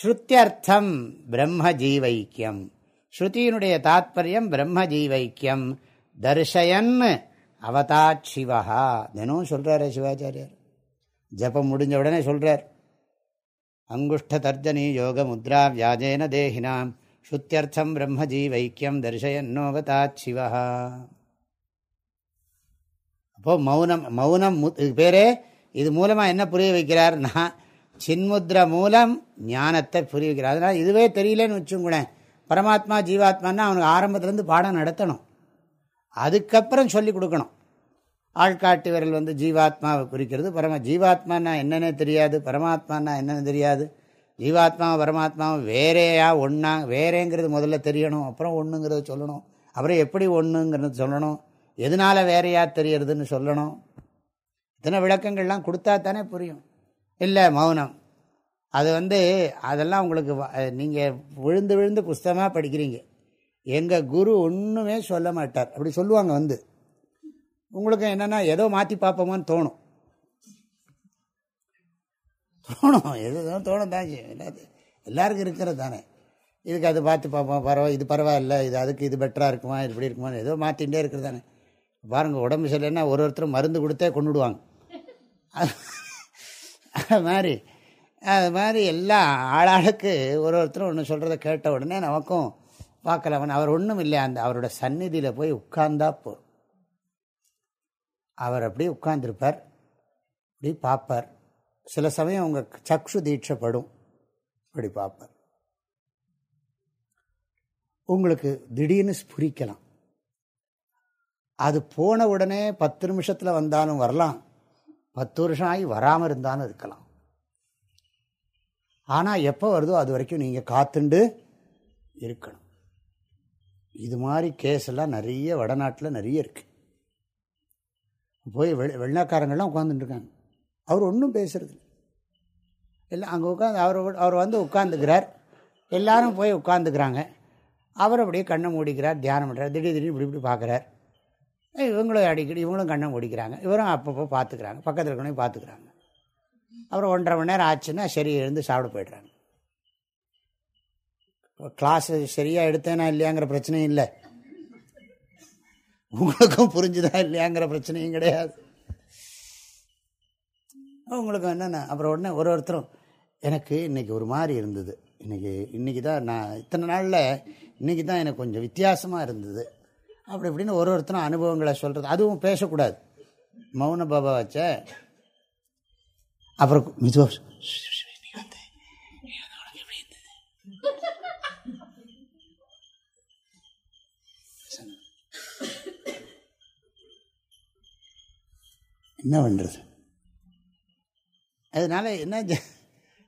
ஸ்ருத்தியர்த்தம் பிரம்ம ஜீவைக்கியம். ஸ்ருதியினுடைய தாத்பரியம் பிரம்ம ஜீவைக்கியம் தர்ஷயன் அவதாத் சிவா தினமும் சொல்கிறாரு சிவாச்சாரியார். ஜபம் முடிஞ்ச உடனே சொல்கிறார் அங்குஷ்ட தர்ஜனி யோக முத்ரா வியாஜேன தேகினாம். ஸ்ருத்தியர்த்தம் பிரம்ம ஜீவைக்கியம் தர்ஷயன்னோவதா சிவா அப்போது மௌனம் மௌனம் இது பேரே இது மூலமாக என்ன புரிய வைக்கிறார்னா சின்முத்ர மூலம் ஞானத்தை புரிய வைக்கிறார். அதனால் இதுவே தெரியலன்னு வச்சுங்களேன் பரமாத்மா ஜீவாத்மான்னா அவனுக்கு ஆரம்பத்துலேருந்து பாடம் நடத்தணும். அதுக்கப்புறம் சொல்லி கொடுக்கணும். ஆள்காட்டு விரல் வந்து ஜீவாத்மாவை குறிக்கிறது. பரம ஜீவாத்மானா என்னென்ன தெரியாது. பரமாத்மானா என்னென்ன தெரியாது. ஜீவாத்மா பரமாத்மாவும் வேறேயா ஒன்றா வேறேங்கிறது முதல்ல தெரியணும். அப்புறம் ஒன்றுங்கிறத சொல்லணும். அப்புறம் எப்படி ஒன்றுங்கிறது சொல்லணும். எதனால் வேறையா தெரியறதுன்னு சொல்லணும். இத்தனை விளக்கங்கள்லாம் கொடுத்தா தானே புரியும். இல்லை மௌனம். அது வந்து அதெல்லாம் உங்களுக்கு நீங்கள் விழுந்து விழுந்து புஸ்தகமாக படிக்கிறீங்க. எங்கள் குரு ஒன்றுமே சொல்ல மாட்டார். அப்படி சொல்லுவாங்க வந்து. உங்களுக்கு என்னென்னா ஏதோ மாற்றி பார்ப்போமான்னு தோணும். தோணும். எதுவும் தோணும் தான். எல்லாருக்கும் இருக்கிறது தானே. இதுக்கு அது பார்த்து பார்ப்போம். பரவாயில்ல இது பரவாயில்ல. இது அதுக்கு இது பெட்டராக இருக்குமா? இது இப்படி இருக்குமா? ஏதோ மாற்றிகிட்டே இருக்கிறது தானே. பாருங்கள் உடம்பு சரியில்லைன்னா ஒரு ஒருத்தரும் மருந்து கொடுத்தே கொண்டுடுவாங்க அது மாதிரி. அது மாதிரி எல்லாம் ஆளாளுக்கு ஒரு ஒருத்தரும் ஒன்று சொல்கிறத கேட்ட உடனே நமக்கும் பார்க்கலவன் அவர் ஒன்றும் இல்லை அந்த அவரோட சந்நிதியில் போய் உட்கார்ந்தா போ அவர் அப்படியே உட்கார்ந்துருப்பார். அப்படி பார்ப்பார். சில சமயம் அவங்க சக்ஷு தீட்சப்படும். அப்படி பார்ப்பார். உங்களுக்கு திடீர்னு ஸ்புரிக்கலாம். அது போன உடனே பத்து நிமிஷத்தில் வந்தாலும் வரலாம். பத்து வருஷம் ஆகி வராமல் இருந்தாலும் இருக்கலாம். ஆனால் எப்போ வருதோ அது வரைக்கும் நீங்கள் காத்துண்டு இருக்கணும். இது மாதிரி கேஸ் எல்லாம் நிறைய வடநாட்டில் நிறைய இருக்குது போய் வெ வெள்ளக்காரங்கள்லாம் உட்காந்துட்டுருக்காங்க அவர் ஒன்றும் பேசுறது இல்லை. அங்கே உட்காந்து அவர் அவர் வந்து உட்காந்துக்கிறார் எல்லாரும் போய் உட்காந்துக்கிறாங்க அவர் அப்படியே கண்ணை மூடிக்கிறார் தியானம் பண்ணுறார் திடீர் திடீர்னு இப்படி இப்படி பார்க்குறார். இவங்களும் அடிக்கடி இவங்களும் கண்ணை மூடிக்கிறாங்க. இவரும் அப்பப்போ பார்த்துக்கிறாங்க. பக்கத்தில் இருக்கணும் பார்த்துக்கிறாங்க. அப்புறம் ஒன்றரை மணி நேரம் ஆச்சுன்னா சரி எழுந்து சாப்பிட போய்ட்றாங்க. கிளாஸ் சரியாக எடுத்தேனா இல்லையாங்கிற பிரச்சனையும் இல்லை. உங்களுக்கும் புரிஞ்சுதா இல்லையாங்கிற பிரச்சனையும் கிடையாது. உங்களுக்கு என்னென்ன அப்புறம் உடனே ஒரு ஒருத்தரும் எனக்கு இன்றைக்கி ஒரு மாதிரி இருந்தது. இன்றைக்கி இன்றைக்கி தான் நான் இத்தனை நாளில் இன்றைக்கி தான் எனக்கு கொஞ்சம் வித்தியாசமாக இருந்தது. அப்படி இப்படின்னு ஒரு ஒருத்தரும் அனுபவங்களை சொல்கிறது அதுவும் பேசக்கூடாது. மௌன பாபா வச்ச அப்புறம் மெதுவாக என்ன பண்ணுறது அதனால் என்ன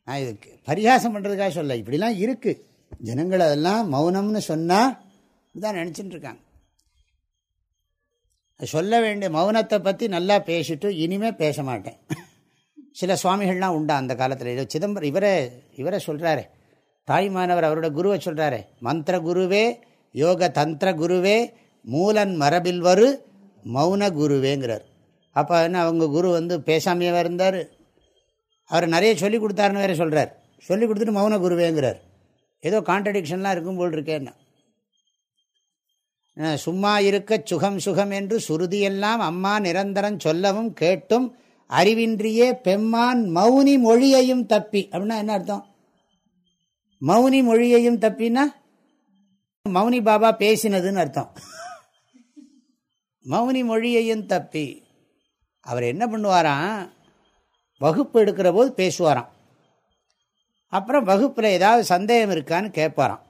நான் இதுக்கு பரிகாசம் பண்ணுறதுக்காக சொல்ல இப்படிலாம் இருக்குது ஜனங்கள் அதெல்லாம் மௌனம்னு சொன்னால் தான் நினச்சிட்டு இருக்காங்க. சொல்ல வேண்டிய மௌனத்தை பற்றி நல்லா பேசிட்டு இனிமேல் பேச மாட்டேன். சில சுவாமிகள்லாம் உண்டா அந்த காலத்தில்? இதோ சிதம்பரம் இவரே இவரை சொல்கிறாரு தாய்மானவர் அவரோட குருவை சொல்கிறாரு மந்திர குருவே யோக தந்திர குருவே மூலன் மரபில் வரு மௌன குருவேங்கிறார். அப்போ என்ன அவங்க குரு வந்து பேசாமையாக இருந்தார்? அவர் நிறைய சொல்லி கொடுத்தாருன்னு வேறு சொல்கிறார் சொல்லி கொடுத்துட்டு மௌன குருவேங்கிறார். ஏதோ கான்ட்ரடிக்ஷன்லாம் இருக்கும் போல் இருக்கேன்னா சும்மா இருக்க சுகம் சுகம் என்று சுருதியெல்லாம் அம்மா நிரந்தரம் சொல்லவும் கேட்டும் அறிவின்றியே பெம்மான் மௌனி மொழியையும் தப்பி. அப்படின்னா என்ன அர்த்தம்? மௌனி மொழியையும் தப்பின்னா மௌனி பாபா பேசினதுன்னு அர்த்தம். மௌனி மொழியையும் தப்பி. அவர் என்ன பண்ணுவாராம்? வகுப்பு எடுக்கிற போது பேசுவாராம். அப்புறம் வகுப்பில் ஏதாவது சந்தேகம் இருக்கான்னு கேட்பாராம்.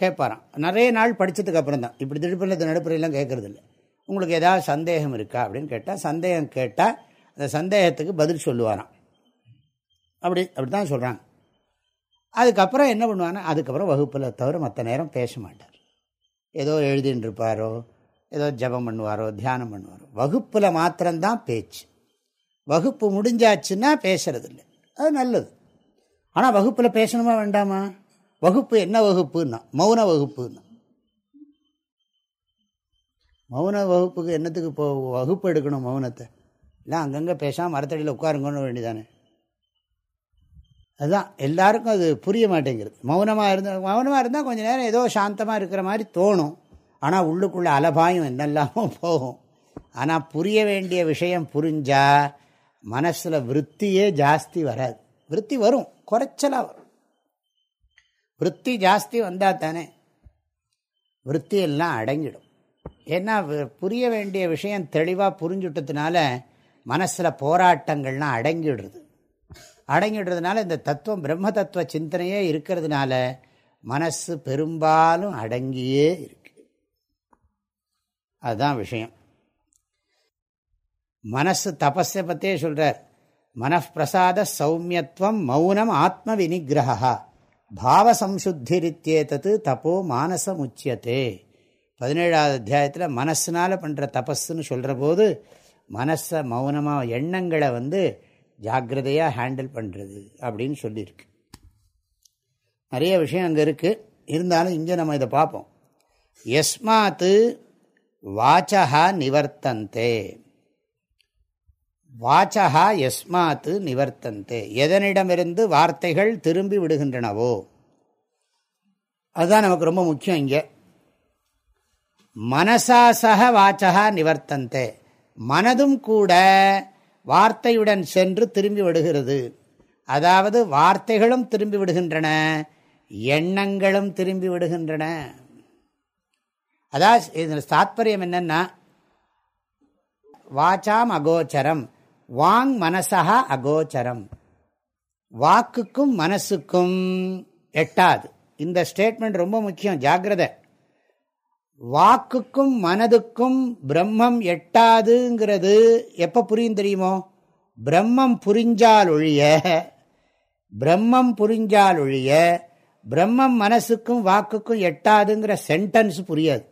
கேட்பாராம். நிறைய நாள் படித்ததுக்கு அப்புறம் தான் இப்படி திருப்பில் நடுப்புறையெல்லாம் கேட்கறது இல்லை உங்களுக்கு ஏதாவது சந்தேகம் இருக்கா அப்படின்னு கேட்டால் சந்தேகம் கேட்டால் அந்த சந்தேகத்துக்கு பதில் சொல்லுவாராம். அப்படி அப்படி தான் சொல்கிறாங்க அதுக்கப்புறம் என்ன பண்ணுவாங்கன்னா அதுக்கப்புறம் வகுப்பில் தவிர மற்ற நேரம் பேச மாட்டார். ஏதோ எழுதின்னு இருப்பாரோ ஏதோ ஜபம் பண்ணுவாரோ தியானம் பண்ணுவாரோ. வகுப்பில் மாத்திரம்தான் பேச்சு. வகுப்பு முடிஞ்சாச்சுன்னா பேசுறது இல்லை அது நல்லது. ஆனால் வகுப்பில் பேசணுமா வேண்டாமா? வகுப்பு என்ன வகுப்புன்னா மௌன வகுப்புன்னா. மௌன வகுப்புக்கு என்னத்துக்கு இப்போ வகுப்பு எடுக்கணும் மௌனத்தை? இல்லை அங்கங்கே பேசாமல் மரத்தடியில் உட்காருங்கன்னு வேண்டிதானே அதுதான். எல்லாருக்கும் அது புரிய மாட்டேங்கிறது. மௌனமாக இருந்தால் மௌனமாக இருந்தால் கொஞ்சம் நேரம் ஏதோ சாந்தமாக இருக்கிற மாதிரி தோணும். ஆனால் உள்ளுக்குள்ளே அலபாயம் என்னெல்லாமோ போகும். ஆனால் புரிய வேண்டிய விஷயம் புரிஞ்சால் மனசில் விற்த்தியே ஜாஸ்தி வராது. விற்பி வரும். குறைச்சலாக வரும். விற்பி ஜாஸ்தி வந்தால் தானே விற்பி அடங்கிடும். ஏன்னா புரிய வேண்டிய விஷயம் தெளிவாக புரிஞ்சுட்டதுனால மனசில் போராட்டங்கள்லாம் அடங்கிடுறது. அடங்கிடுறதுனால இந்த தத்துவம் பிரம்ம தத்துவ சிந்தனையே இருக்கிறதுனால மனசு பெரும்பாலும் அடங்கியே இருக்கு. அதுதான் விஷயம். மனசு தபஸை பற்றியே சொல்கிறார் மனப்பிரசாத சௌமியத்துவம் மௌனம் ஆத்ம வினிகிரகா பாவசம்சுத்திரித்தேதது தப்போ மானசமுச்சியத்தே பதினேழாவது அத்தியாயத்தில் மனசினால் பண்ணுற தபஸ்ன்னு சொல்கிற போது மனசை மௌனமாக எண்ணங்களை வந்து ஜாக்கிரதையாக ஹேண்டில் பண்ணுறது அப்படின்னு சொல்லியிருக்கு. நிறைய விஷயம் அங்கே இருக்குது இருந்தாலும் இங்கே நம்ம இதை பார்ப்போம். எஸ்மாத்து வாச்சகா நிவர்த்தந்தே. வாச்சகா எஸ்மாத்து நிவர்த்தந்தே. எதனிடமிருந்து வார்த்தைகள் திரும்பி விடுகின்றனவோ? அதுதான் நமக்கு ரொம்ப முக்கியம் இங்கே. மனசாசக வாச்சகா நிவர்த்தந்தே. மனதும் கூட வார்த்தையுடன் சென்று திரும்பி விடுகிறது. அதாவது வார்த்தைகளும் திரும்பி விடுகின்றன எண்ணங்களும் திரும்பி விடுகின்றன. அதாவது இதில் தாத்பரியம் என்னன்னா வாச்சாம் அகோச்சரம் வாங் மனசா அகோச்சரம். வாக்குக்கும் மனசுக்கும் எட்டாது. இந்த ஸ்டேட்மெண்ட் ரொம்ப முக்கியம் ஜாகிரதை வாக்குக்கும் மனதுக்கும் பிரம்மம் எட்டாதுங்கிறது எப்போ புரியும் தெரியுமோ? பிரம்மம் புரிஞ்சால் ஒழிய பிரம்மம் புரிஞ்சால் ஒழிய பிரம்மம் மனசுக்கும் வாக்குக்கும் எட்டாதுங்கிற சென்டென்ஸ் புரியாது.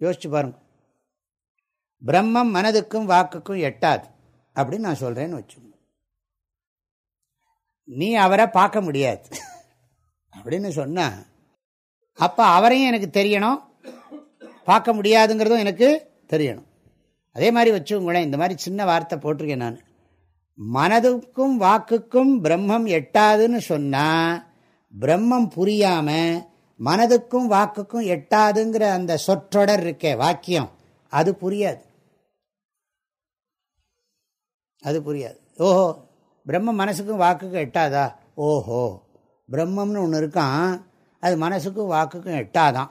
யோசிச்சு பாருங்க. பிரம்மம் மனதுக்கும் வாக்குக்கும் எட்டாது. அப்படின்னு நான் சொல்கிறேன்னு வச்சுக்கோங்க. நீ அவரை பார்க்க முடியாது. அப்படின்னு சொன்ன அப்போ அவரையும் எனக்கு தெரியணும். பார்க்க முடியாதுங்கிறதும் எனக்கு தெரியணும். அதே மாதிரி வச்சுக்கோங்களேன் இந்த மாதிரி சின்ன வார்த்தை போட்டிருக்கேன் நான். மனதுக்கும் வாக்குக்கும் பிரம்மம் எட்டாதுன்னு சொன்னால் பிரம்மம் புரியாமல் மனதுக்கும் வாக்குக்கும் எட்டாதுங்கிற அந்த சொற்றொடர் இருக்கே வாக்கியம் அது புரியாது. அது புரியாது. ஓஹோ பிரம்ம மனசுக்கும் வாக்குக்கும் எட்டாதா? ஓஹோ பிரம்மம்னு ஒன்று இருக்கான் அது மனசுக்கும் வாக்குக்கும் எட்டாதான்.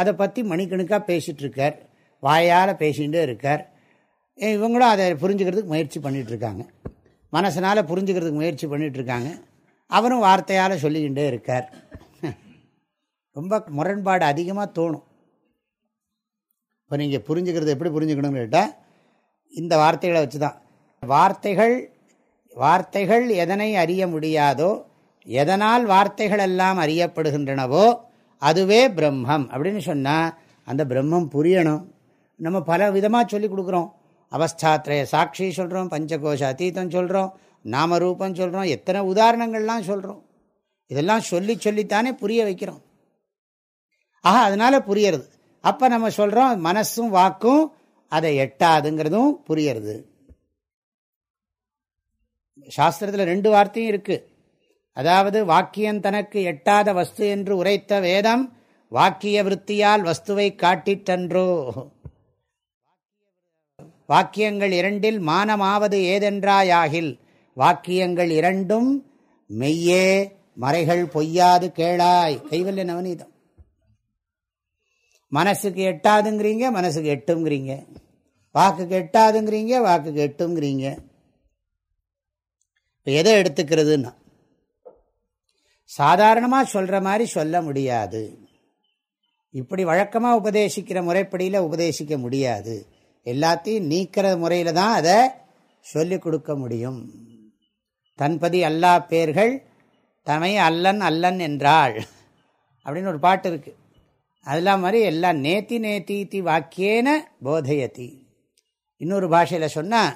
அதை பற்றி மணிக்கணுக்காக பேசிகிட்டு இருக்கார் வாயால் பேசிகிட்டே இருக்கார். இவங்களும் அதை புரிஞ்சுக்கிறதுக்கு முயற்சி பண்ணிகிட்ருக்காங்க மனசனால் புரிஞ்சுக்கிறதுக்கு முயற்சி பண்ணிகிட்ருக்காங்க அவரும் வார்த்தையால் சொல்லிக்கிட்டே இருக்கார். ரொம்ப முரண்பாடு அதிகமாக தோணும். இப்போ நீங்கள் புரிஞ்சுக்கிறது எப்படி புரிஞ்சுக்கணும்னு கேட்டால் இந்த வார்த்தைகளை வச்சு தான் வார்த்தைகள் வார்த்தைகள் எதனை அறிய முடியாதோ எதனால் வார்த்தைகள் எல்லாம் அறியப்படுகின்றனவோ அதுவே பிரம்மம். அப்படின்னு சொன்னால் அந்த பிரம்மம் புரியணும். நம்ம பல விதமாக சொல்லி கொடுக்குறோம். அவஸ்தாத்திரைய சாட்சி சொல்கிறோம் பஞ்சகோஷ அத்தீதம் சொல்கிறோம் நாமரூபம் சொல்கிறோம் எத்தனை உதாரணங்கள்லாம் சொல்கிறோம் இதெல்லாம் சொல்லி சொல்லித்தானே புரிய வைக்கிறோம். ஆஹா அதனால் புரியறது. அப்போ நம்ம சொல்கிறோம் மனசும் வாக்கும் அதை எட்டாதுங்கிறதும் புரியறது. சாஸ்திரத்தில் ரெண்டு வார்த்தையும் இருக்குது அதாவது வாக்கியம் தனக்கு எட்டாத வஸ்து என்று உரைத்த வேதம் வாக்கிய விற்த்தியால் வஸ்துவை காட்டிற்றன்றோ? வாக்கியங்கள் இரண்டில் மானமாவது ஏதென்றாயாகில் வாக்கியங்கள் இரண்டும் மெய்யே மறைகள் பொய்யாது கேளாய். கைவல்ய நவநீதம். மனசுக்கு எட்டாதுங்கிறீங்க மனசுக்கு எட்டுங்கிறீங்க வாக்குக்கு எட்டாதுங்கிறீங்க வாக்குக்கு எட்டுங்கிறீங்க இப்போ எதை எடுத்துக்கிறதுன்னா சாதாரணமாக சொல்கிற மாதிரி சொல்ல முடியாது. இப்படி வழக்கமாக உபதேசிக்கிற முறைப்படியில் உபதேசிக்க முடியாது. எல்லாத்தையும் நீக்கிற முறையில் தான் அதை சொல்லிக் கொடுக்க முடியும். தன்பதி அல்லா பேர்கள் தமை அல்லன் அல்லன் என்றாள். அப்படின்னு ஒரு பாட்டு இருக்குது அதெல்லாம் மாதிரி எல்லாம் நேத்தி நேத்தி வாக்கியேன போதையதி. இன்னொரு பாஷையில் சொன்னால்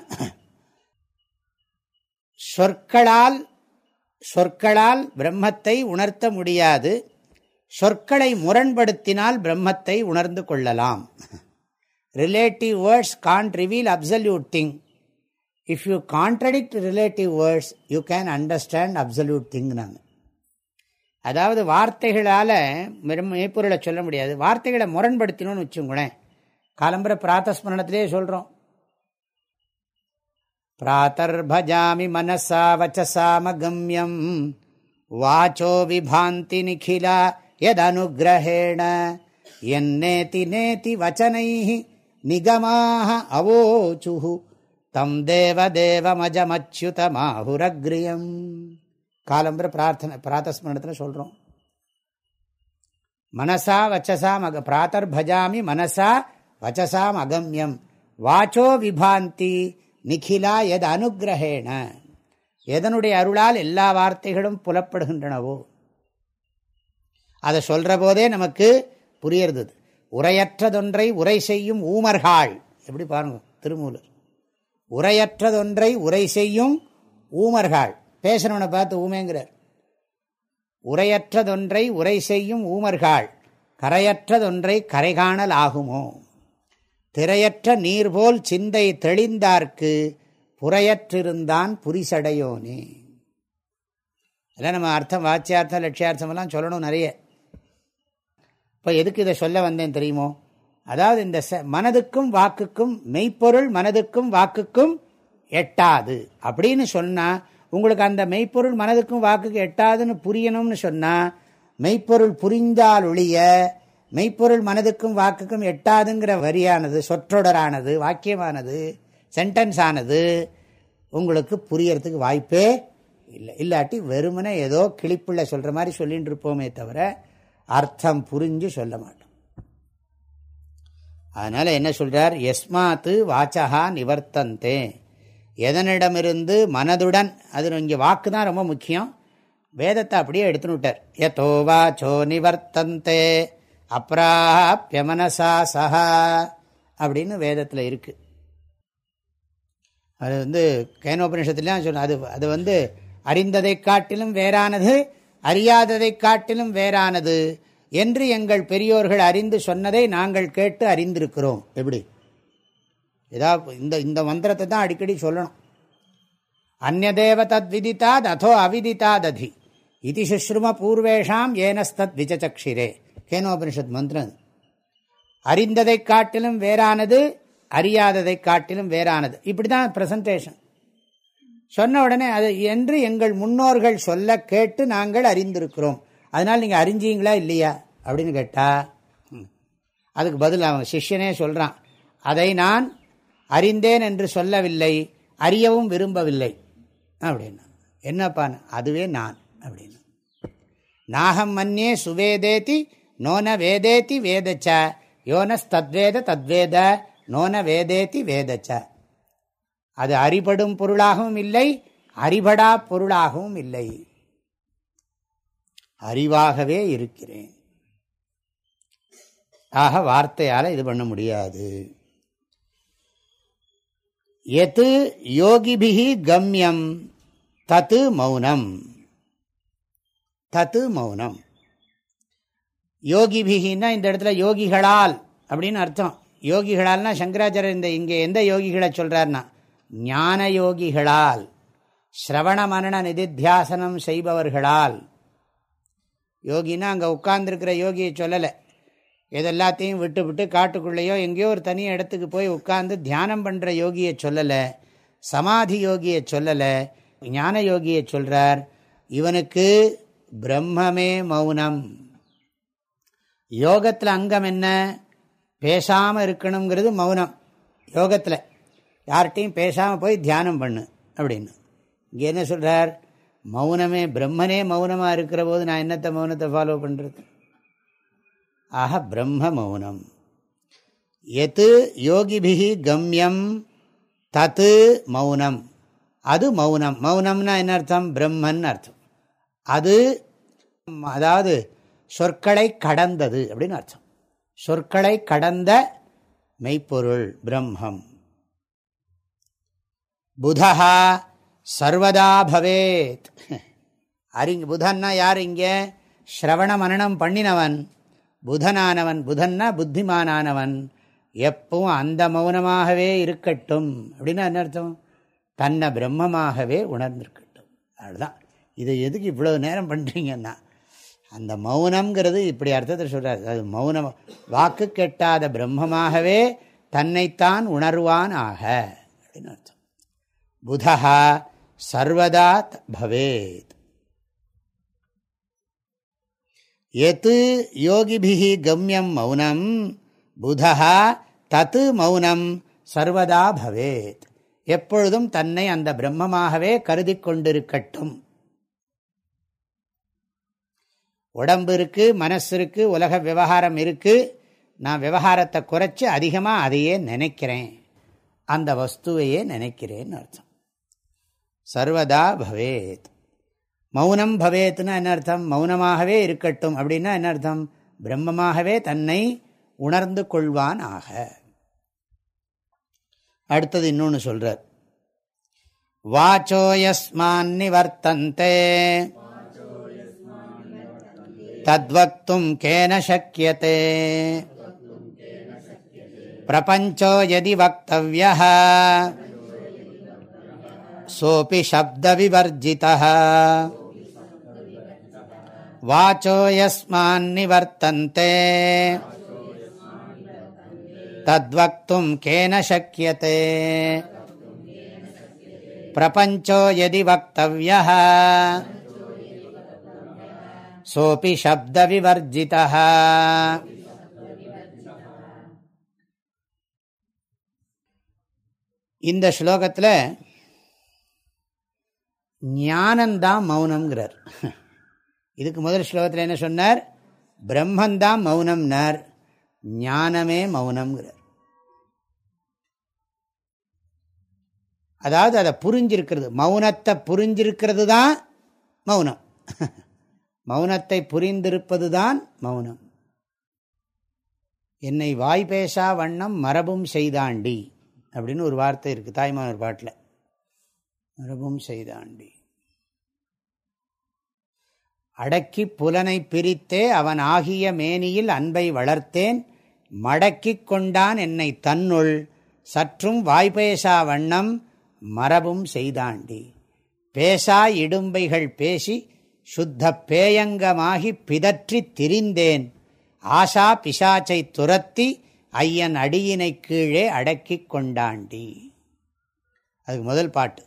சொற்களால் சொற்களால் பிரம்மத்தை உணர்த்த முடியாது. சொற்களை முரண்படுத்தினால் பிரம்மத்தை உணர்ந்து கொள்ளலாம். Relative words can reveal absolute thing if you contradict relative words you can understand absolute thing நாங்கள் அதாவது வார்த்தைகளால் மெய்ப்பொருளை சொல்ல முடியாது. வார்த்தைகளை முரண்படுத்தினோன்னு வச்சுங்களேன் காலம்பர பிராத்தஸ்மரணத்திலே சொல்கிறோம் பிராத்தர்பஜாமி மனசா வச்சசாமகம்யம் வாச்சோ விபாந்தி நிகிலா எதனுகிரகேண என்னேதி நேதி வச்சனை நிகமாக அவோச்சு தம் தேவ தேவமஜமச்சுதமாஹுரக்ரியம் காலம்பர பிரார்த்தனை பிராத்தஸ்மரணத்தில் சொல்கிறோம் மனசா வச்சசாம் அக பிராத்தர் பஜாமி மனசா வச்சசாம் அகமியம் வாச்சோ விபாந்தி நிகிலா எது அனுகிரகேண? எதனுடைய அருளால் எல்லா வார்த்தைகளும் புலப்படுகின்றனவோ? அதை சொல்கிற போதே நமக்கு புரியறது. உரையற்றதொன்றை உரை செய்யும் ஊமர்காள். எப்படி பாருங்க திருமூலர். உரையற்றதொன்றை உரை செய்யும் ஊமர்காள். பேசுகிறவனை பார்த்து ஊமேங்கிறார். உரையற்றதொன்றை உரை செய்யும் ஊமர்காள். கரையற்றதொன்றை கரைகாணல் ஆகுமோ? திரையற்ற நீர்போல் சிந்தை தெளிந்தார்க்கு புறையற்றிருந்தான் புரிசடையோனே. அதெல்லாம் நம்ம அர்த்தம் வாச்சியார்த்தம் லட்சியார்த்தமெல்லாம் சொல்லணும் நிறைய. இப்போ எதுக்கு இதை சொல்ல வந்தேன் தெரியுமோ? அதாவது இந்த மனதுக்கும் வாக்குக்கும் மெய்ப்பொருள் மனதுக்கும் வாக்குக்கும் எட்டாது. அப்படின்னு சொன்னால் உங்களுக்கு அந்த மெய்ப்பொருள் மனதுக்கும் வாக்குக்கு எட்டாதுன்னு புரியணும்னு சொன்னால் மெய்ப்பொருள் புரிந்தால் ஒழிய மெய்ப்பொருள் மனதுக்கும் வாக்குக்கும் எட்டாதுங்கிற வரியானது சொற்றொடரானது வாக்கியமானது சென்டென்ஸ் ஆனது உங்களுக்கு புரியறதுக்கு வாய்ப்பே இல்லை. இல்லாட்டி வெறுமனை ஏதோ கிளிப்புள்ள சொல்கிற மாதிரி சொல்லிகிட்டு இருப்போமே தவிர அர்த்தம் புரிஞ்சு சொல்ல மாட்டோம். அதனால் என்ன சொல்கிறார் எஸ்மாத்து வாச்சகா நிவர்த்தந்தே. எதனிடமிருந்து மனதுடன் அது இங்கே வாக்கு தான் ரொம்ப முக்கியம். வேதத்தை அப்படியே எடுத்துன்னு விட்டார். எதோ வாச்சோ நிவர்த்தந்தே. அப்ராப்பியமனசா சஹா அப்படின்னு வேதத்தில் இருக்குது அது வந்து கேனோபனிஷத்துலாம் சொன்ன அது அது வந்து அறிந்ததை காட்டிலும் வேறானது அறியாததை காட்டிலும் வேறானது என்று எங்கள் பெரியோர்கள் அறிந்து சொன்னதை நாங்கள் கேட்டு அறிந்திருக்கிறோம். எப்படி? ஏதாவது இந்த இந்த மந்திரத்தை தான் அடிக்கடி சொல்லணும். அந்நதேவ தத் விதித்தாத் அதோ அவிதித்தாததி இது சுஷ்ரும பூர்வேஷாம் ஏனஸ்தத் விஜச்சக்ஷிரே. கேனோபனிஷத் மந்திரம் அறிந்ததை காட்டிலும் வேறானது அறியாததை காட்டிலும் வேறானது. இப்படி தான் ப்ரெசன்டேஷன் சொன்ன உடனே அது என்று எங்கள் முன்னோர்கள் சொல்ல கேட்டு நாங்கள் அறிந்திருக்கிறோம். அதனால் நீங்கள் அறிஞ்சீங்களா இல்லையா அப்படின்னு கேட்டா அதுக்கு பதில் அவன் சிஷ்யனே சொல்கிறான் அதை நான் அறிந்தேன் என்று சொல்லவில்லை அறியவும் விரும்பவில்லை. அப்படின்னா. என்னப்பான் அதுவே நான். அப்படின்னு. நாகம் மன்னியே சுவேதேதி நோன வேதேதி வேதச்ச. யோனஸ் தத்வேத. தத்வேத நோன வேதேதி வேதச்ச. அது அறிபடும் பொருளாகவும் இல்லை அறிபடா பொருளாகவும் இல்லை. அறிவாகவே இருக்கிறேன். ஆக வார்த்தையால் இது பண்ண முடியாது. எது யோகிபிகி கம்யம்? தத்து மௌனம். தத்து மௌனம். யோகி பிகின்னா இந்த இடத்துல யோகிகளால் அப்படின்னு அர்த்தம். யோகிகளால்னா சங்கராச்சாரியர் இந்த இங்கே எந்த யோகிகளை சொல்கிறார்னா ஞான யோகிகளால் ஸ்ரவண மரண நிதித்தியாசனம் செய்பவர்களால். யோகின்னா அங்கே உட்கார்ந்துருக்கிற யோகியை சொல்லலை. எதெல்லாத்தையும் விட்டு விட்டு காட்டுக்குள்ளேயோ எங்கேயோ ஒரு தனி இடத்துக்கு போய் உட்கார்ந்து தியானம் பண்ணுற யோகியை சொல்லலை. சமாதி யோகியை சொல்லலை. ஞான யோகியை சொல்கிறார் இவனுக்கு பிரம்மமே மௌனம். யோகத்தில் அங்கம் என்ன? பேசாமல் இருக்கணுங்கிறது மௌனம். யோகத்தில் யார்கிட்டையும் பேசாமல் போய் தியானம் பண்ணு அப்படின்னு. இங்கே என்ன சொல்கிறார் மௌனமே பிரம்மனே மௌனமாக இருக்கிற போது நான் என்னத்தை மௌனத்தை ஃபாலோ பண்ணுறது ஆக பிரம்ம மௌனம். எது யோகிபிகி கம்யம் தத்து மௌனம். அது மௌனம். மௌனம்னா என்ன அர்த்தம்? பிரம்மன் அர்த்தம். அது அதாவது சொற்களை கடந்தது அப்படின்னு அர்த்தம். சொற்களை கடந்த மெய்ப்பொருள் பிரம்மம். புதா சர்வதா பவேத். அறிங்க புதன்னா யார் இங்கே? ஸ்ரவண மனநம் பண்ணினவன். புதனானவன் புதன்னா புத்திமானானவன். எப்பவும் அந்த மௌனமாகவே இருக்கட்டும். அப்படின்னு என்ன அர்த்தம்? தன்னை பிரம்மமாகவே உணர்ந்திருக்கட்டும். அதுதான் இது எதுக்கு இவ்வளோ நேரம் பண்ணுறீங்கன்னா அந்த மௌனம்ங்கிறது இப்படி அர்த்தத்தில் சொல்கிறார் அது மௌனம் வாக்கு கெட்டாத பிரம்மமாகவே தன்னைத்தான் உணர்வான் ஆக அப்படின்னு அர்த்தம். புதா சர்வதா பவேத். எத்து யோகிபிகி கம்யம் மௌனம் புதா தத்து மௌனம் சர்வதா பவேத். எப்பொழுதும் தன்னை அந்த பிரம்மமாகவே கருதி கொண்டிருக்கட்டும். உடம்பு இருக்குது மனசு இருக்கு உலக விவகாரம் இருக்குது நான் விவகாரத்தை குறைச்சி அதிகமாக அதையே நினைக்கிறேன். அந்த வஸ்துவையே நினைக்கிறேன்னு அர்த்தம். சர்வதா பவேத். மௌனம் பவேத்னா என்ன அர்த்தம்? மௌனமாகவே இருக்கட்டும். அப்படின்னா என்ன அர்த்தம்? பிரம்மமாகவே தன்னை உணர்ந்து கொள்வான் ஆக. அடுத்தது இன்னொன்று சொல்றார். வாச்சோயஸ்மான் நிவர்த்தந்தே. தத்வக்தும் கேன சக்கியதே பிரபஞ்சோ யதி வக்தவிய சோபி சப்தவிவர்ஜிதः வாச்சோ யஸ்மான் நிவர்த்தந்தே. தத்வக்தும் கேன சக்கியதே பிரபஞ்சோ யதி சோபி சோபி சப்தவிவர்ஜிதः இந்த ஸ்லோகத்தில் ஞானந்தான் மௌனம்ங்கிறார். இதுக்கு முதல் ஸ்லோகத்தில் என்ன சொன்னார்? பிரம்மந்தான் மௌனம்னார். ஞானமே மௌனம்ங்கிறார். அதாவது அதை புரிஞ்சிருக்கிறது மௌனத்தை புரிஞ்சிருக்கிறது தான் மௌனம். மௌனத்தை புரிந்திருப்பது தான் மௌனம். என்னை வாய் பேசா வண்ணம் மரபும் செய்தாண்டி அப்படின்னு ஒரு வார்த்தை இருக்குது தாய்மானவர் பாட்டில். மரபும் செய்தாண்டி. அடக்கி புலனை பிரித்தே அவன் ஆகிய மேனியில் அன்பை வளர்த்தேன் மடக்கி கொண்டான் என்னை தன்னுள் சற்றும் வாய்பேசா வண்ணம் மரபும் செய்தாண்டி. பேசா இடும்பைகள் பேசி சுத்த பேயங்கமாகி பிதற்றி திரிந்தேன். ஆஷா பிசாச்சை துரத்தி ஐயன் அடியினை கீழே அடக்கி கொண்டாண்டி. அதுக்கு முதல் பாட்டு.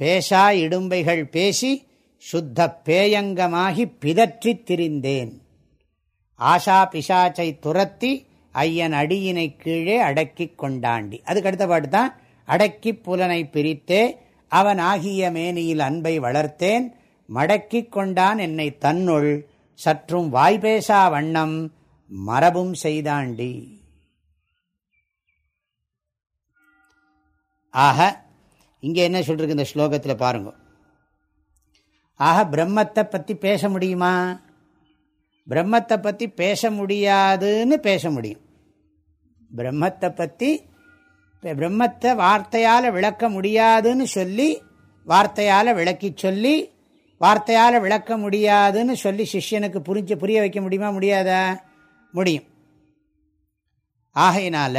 பேசா இடும்பைகள் பேசி சுத்த பேயங்கமாகி பிதற்றி திரிந்தேன். ஆஷா பிசாச்சை துரத்தி ஐயன் அடியினை கீழே அடக்கி கொண்டாண்டி. அதுக்கு அடுத்த பாட்டு தான் அடக்கி புலனை பிரித்தே அவன் ஆகிய மேனியில் அன்பை வளர்த்தேன். மடக்கி கொண்டான் என்னை தன்னுள். சற்றும் வாய்பேசா வண்ணம் மரபும் செய்தாண்டி. ஆக இங்கே என்ன சொல்றது இந்த ஸ்லோகத்தில் பாருங்க. ஆக பிரம்மத்தை பற்றி பேச முடியுமா? பிரம்மத்தை பற்றி பேச முடியாதுன்னு பேச முடியும். பிரம்மத்தை பற்றி பிரம்மத்தை வார்த்தையால் விளக்க முடியாதுன்னு சொல்லி வார்த்தையால் விளக்கி சொல்லி வார்த்தையால் விளக்க முடியாதுன்னு சொல்லி சிஷ்யனுக்கு புரிஞ்சு புரிய வைக்க முடியுமா முடியாதா? முடியும். ஆகையினால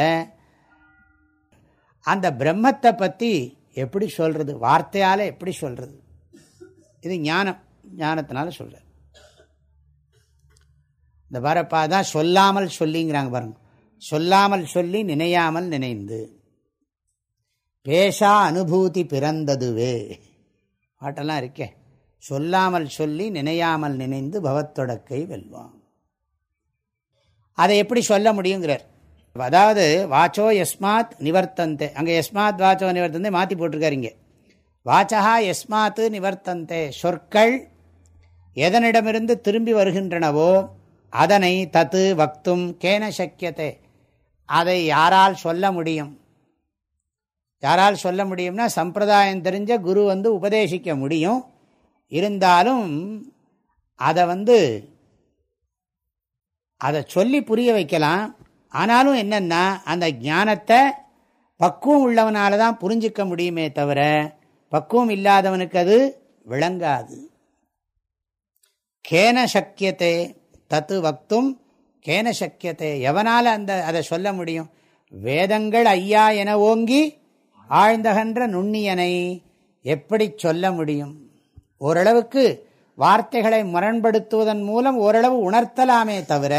அந்த பிரம்மத்தை பற்றி எப்படி சொல்கிறது வார்த்தையால் எப்படி சொல்கிறது இது ஞானம். ஞானத்தினால சொல்கிற இந்த வரப்பா தான் சொல்லாமல் சொல்லிங்கிறாங்க பாருங்க. சொல்லாமல் சொல்லி நினையாமல் நினைந்து பேஷா அனுபூதி பிறந்ததுவே. பாட்டெல்லாம் இருக்கே. சொல்லாமல் சொல்லி நினையாமல் நினைந்து பவத்தொடக்கை வெல்வான். அதை எப்படி சொல்ல முடியுங்கிறார். அதாவது வாச்சோ எஸ்மாத் நிவர்த்தந்தே. அங்கே எஸ்மாத் வாச்சோ நிவர்த்தந்தே மாற்றி போட்டிருக்காரு இங்கே. வாச்சகா எஸ்மாத்து நிவர்த்தந்தே. சொற்கள் எதனிடமிருந்து திரும்பி வருகின்றனவோ அதனை தத்து வக்தும் கேன சக்கியத்தை. அதை யாரால் சொல்ல முடியும்? யாரால் சொல்ல முடியும்னா சம்பிரதாயம் தெரிஞ்ச குரு வந்து உபதேசிக்க முடியும். இருந்தாலும் அதை வந்து அதை சொல்லி புரிய வைக்கலாம். ஆனாலும் என்னென்னா அந்த ஞானத்தை பக்குவம் உள்ளவனால தான் புரிஞ்சிக்க முடியுமே தவிர பக்குவம் இல்லாதவனுக்கு அது விளங்காது. கேன சக்கியத்தை தத்து வக்தும் கேன சக்கியத்தை எவனால் அந்த அதை சொல்ல முடியும்? வேதங்கள் ஐயா என ஓங்கி ஆழ்ந்தகன்ற நுண்ணியனை எப்படி சொல்ல முடியும்? ஓரளவுக்கு வார்த்தைகளை முரண்படுத்துவதன் மூலம் ஓரளவு உணர்த்தலாமே தவிர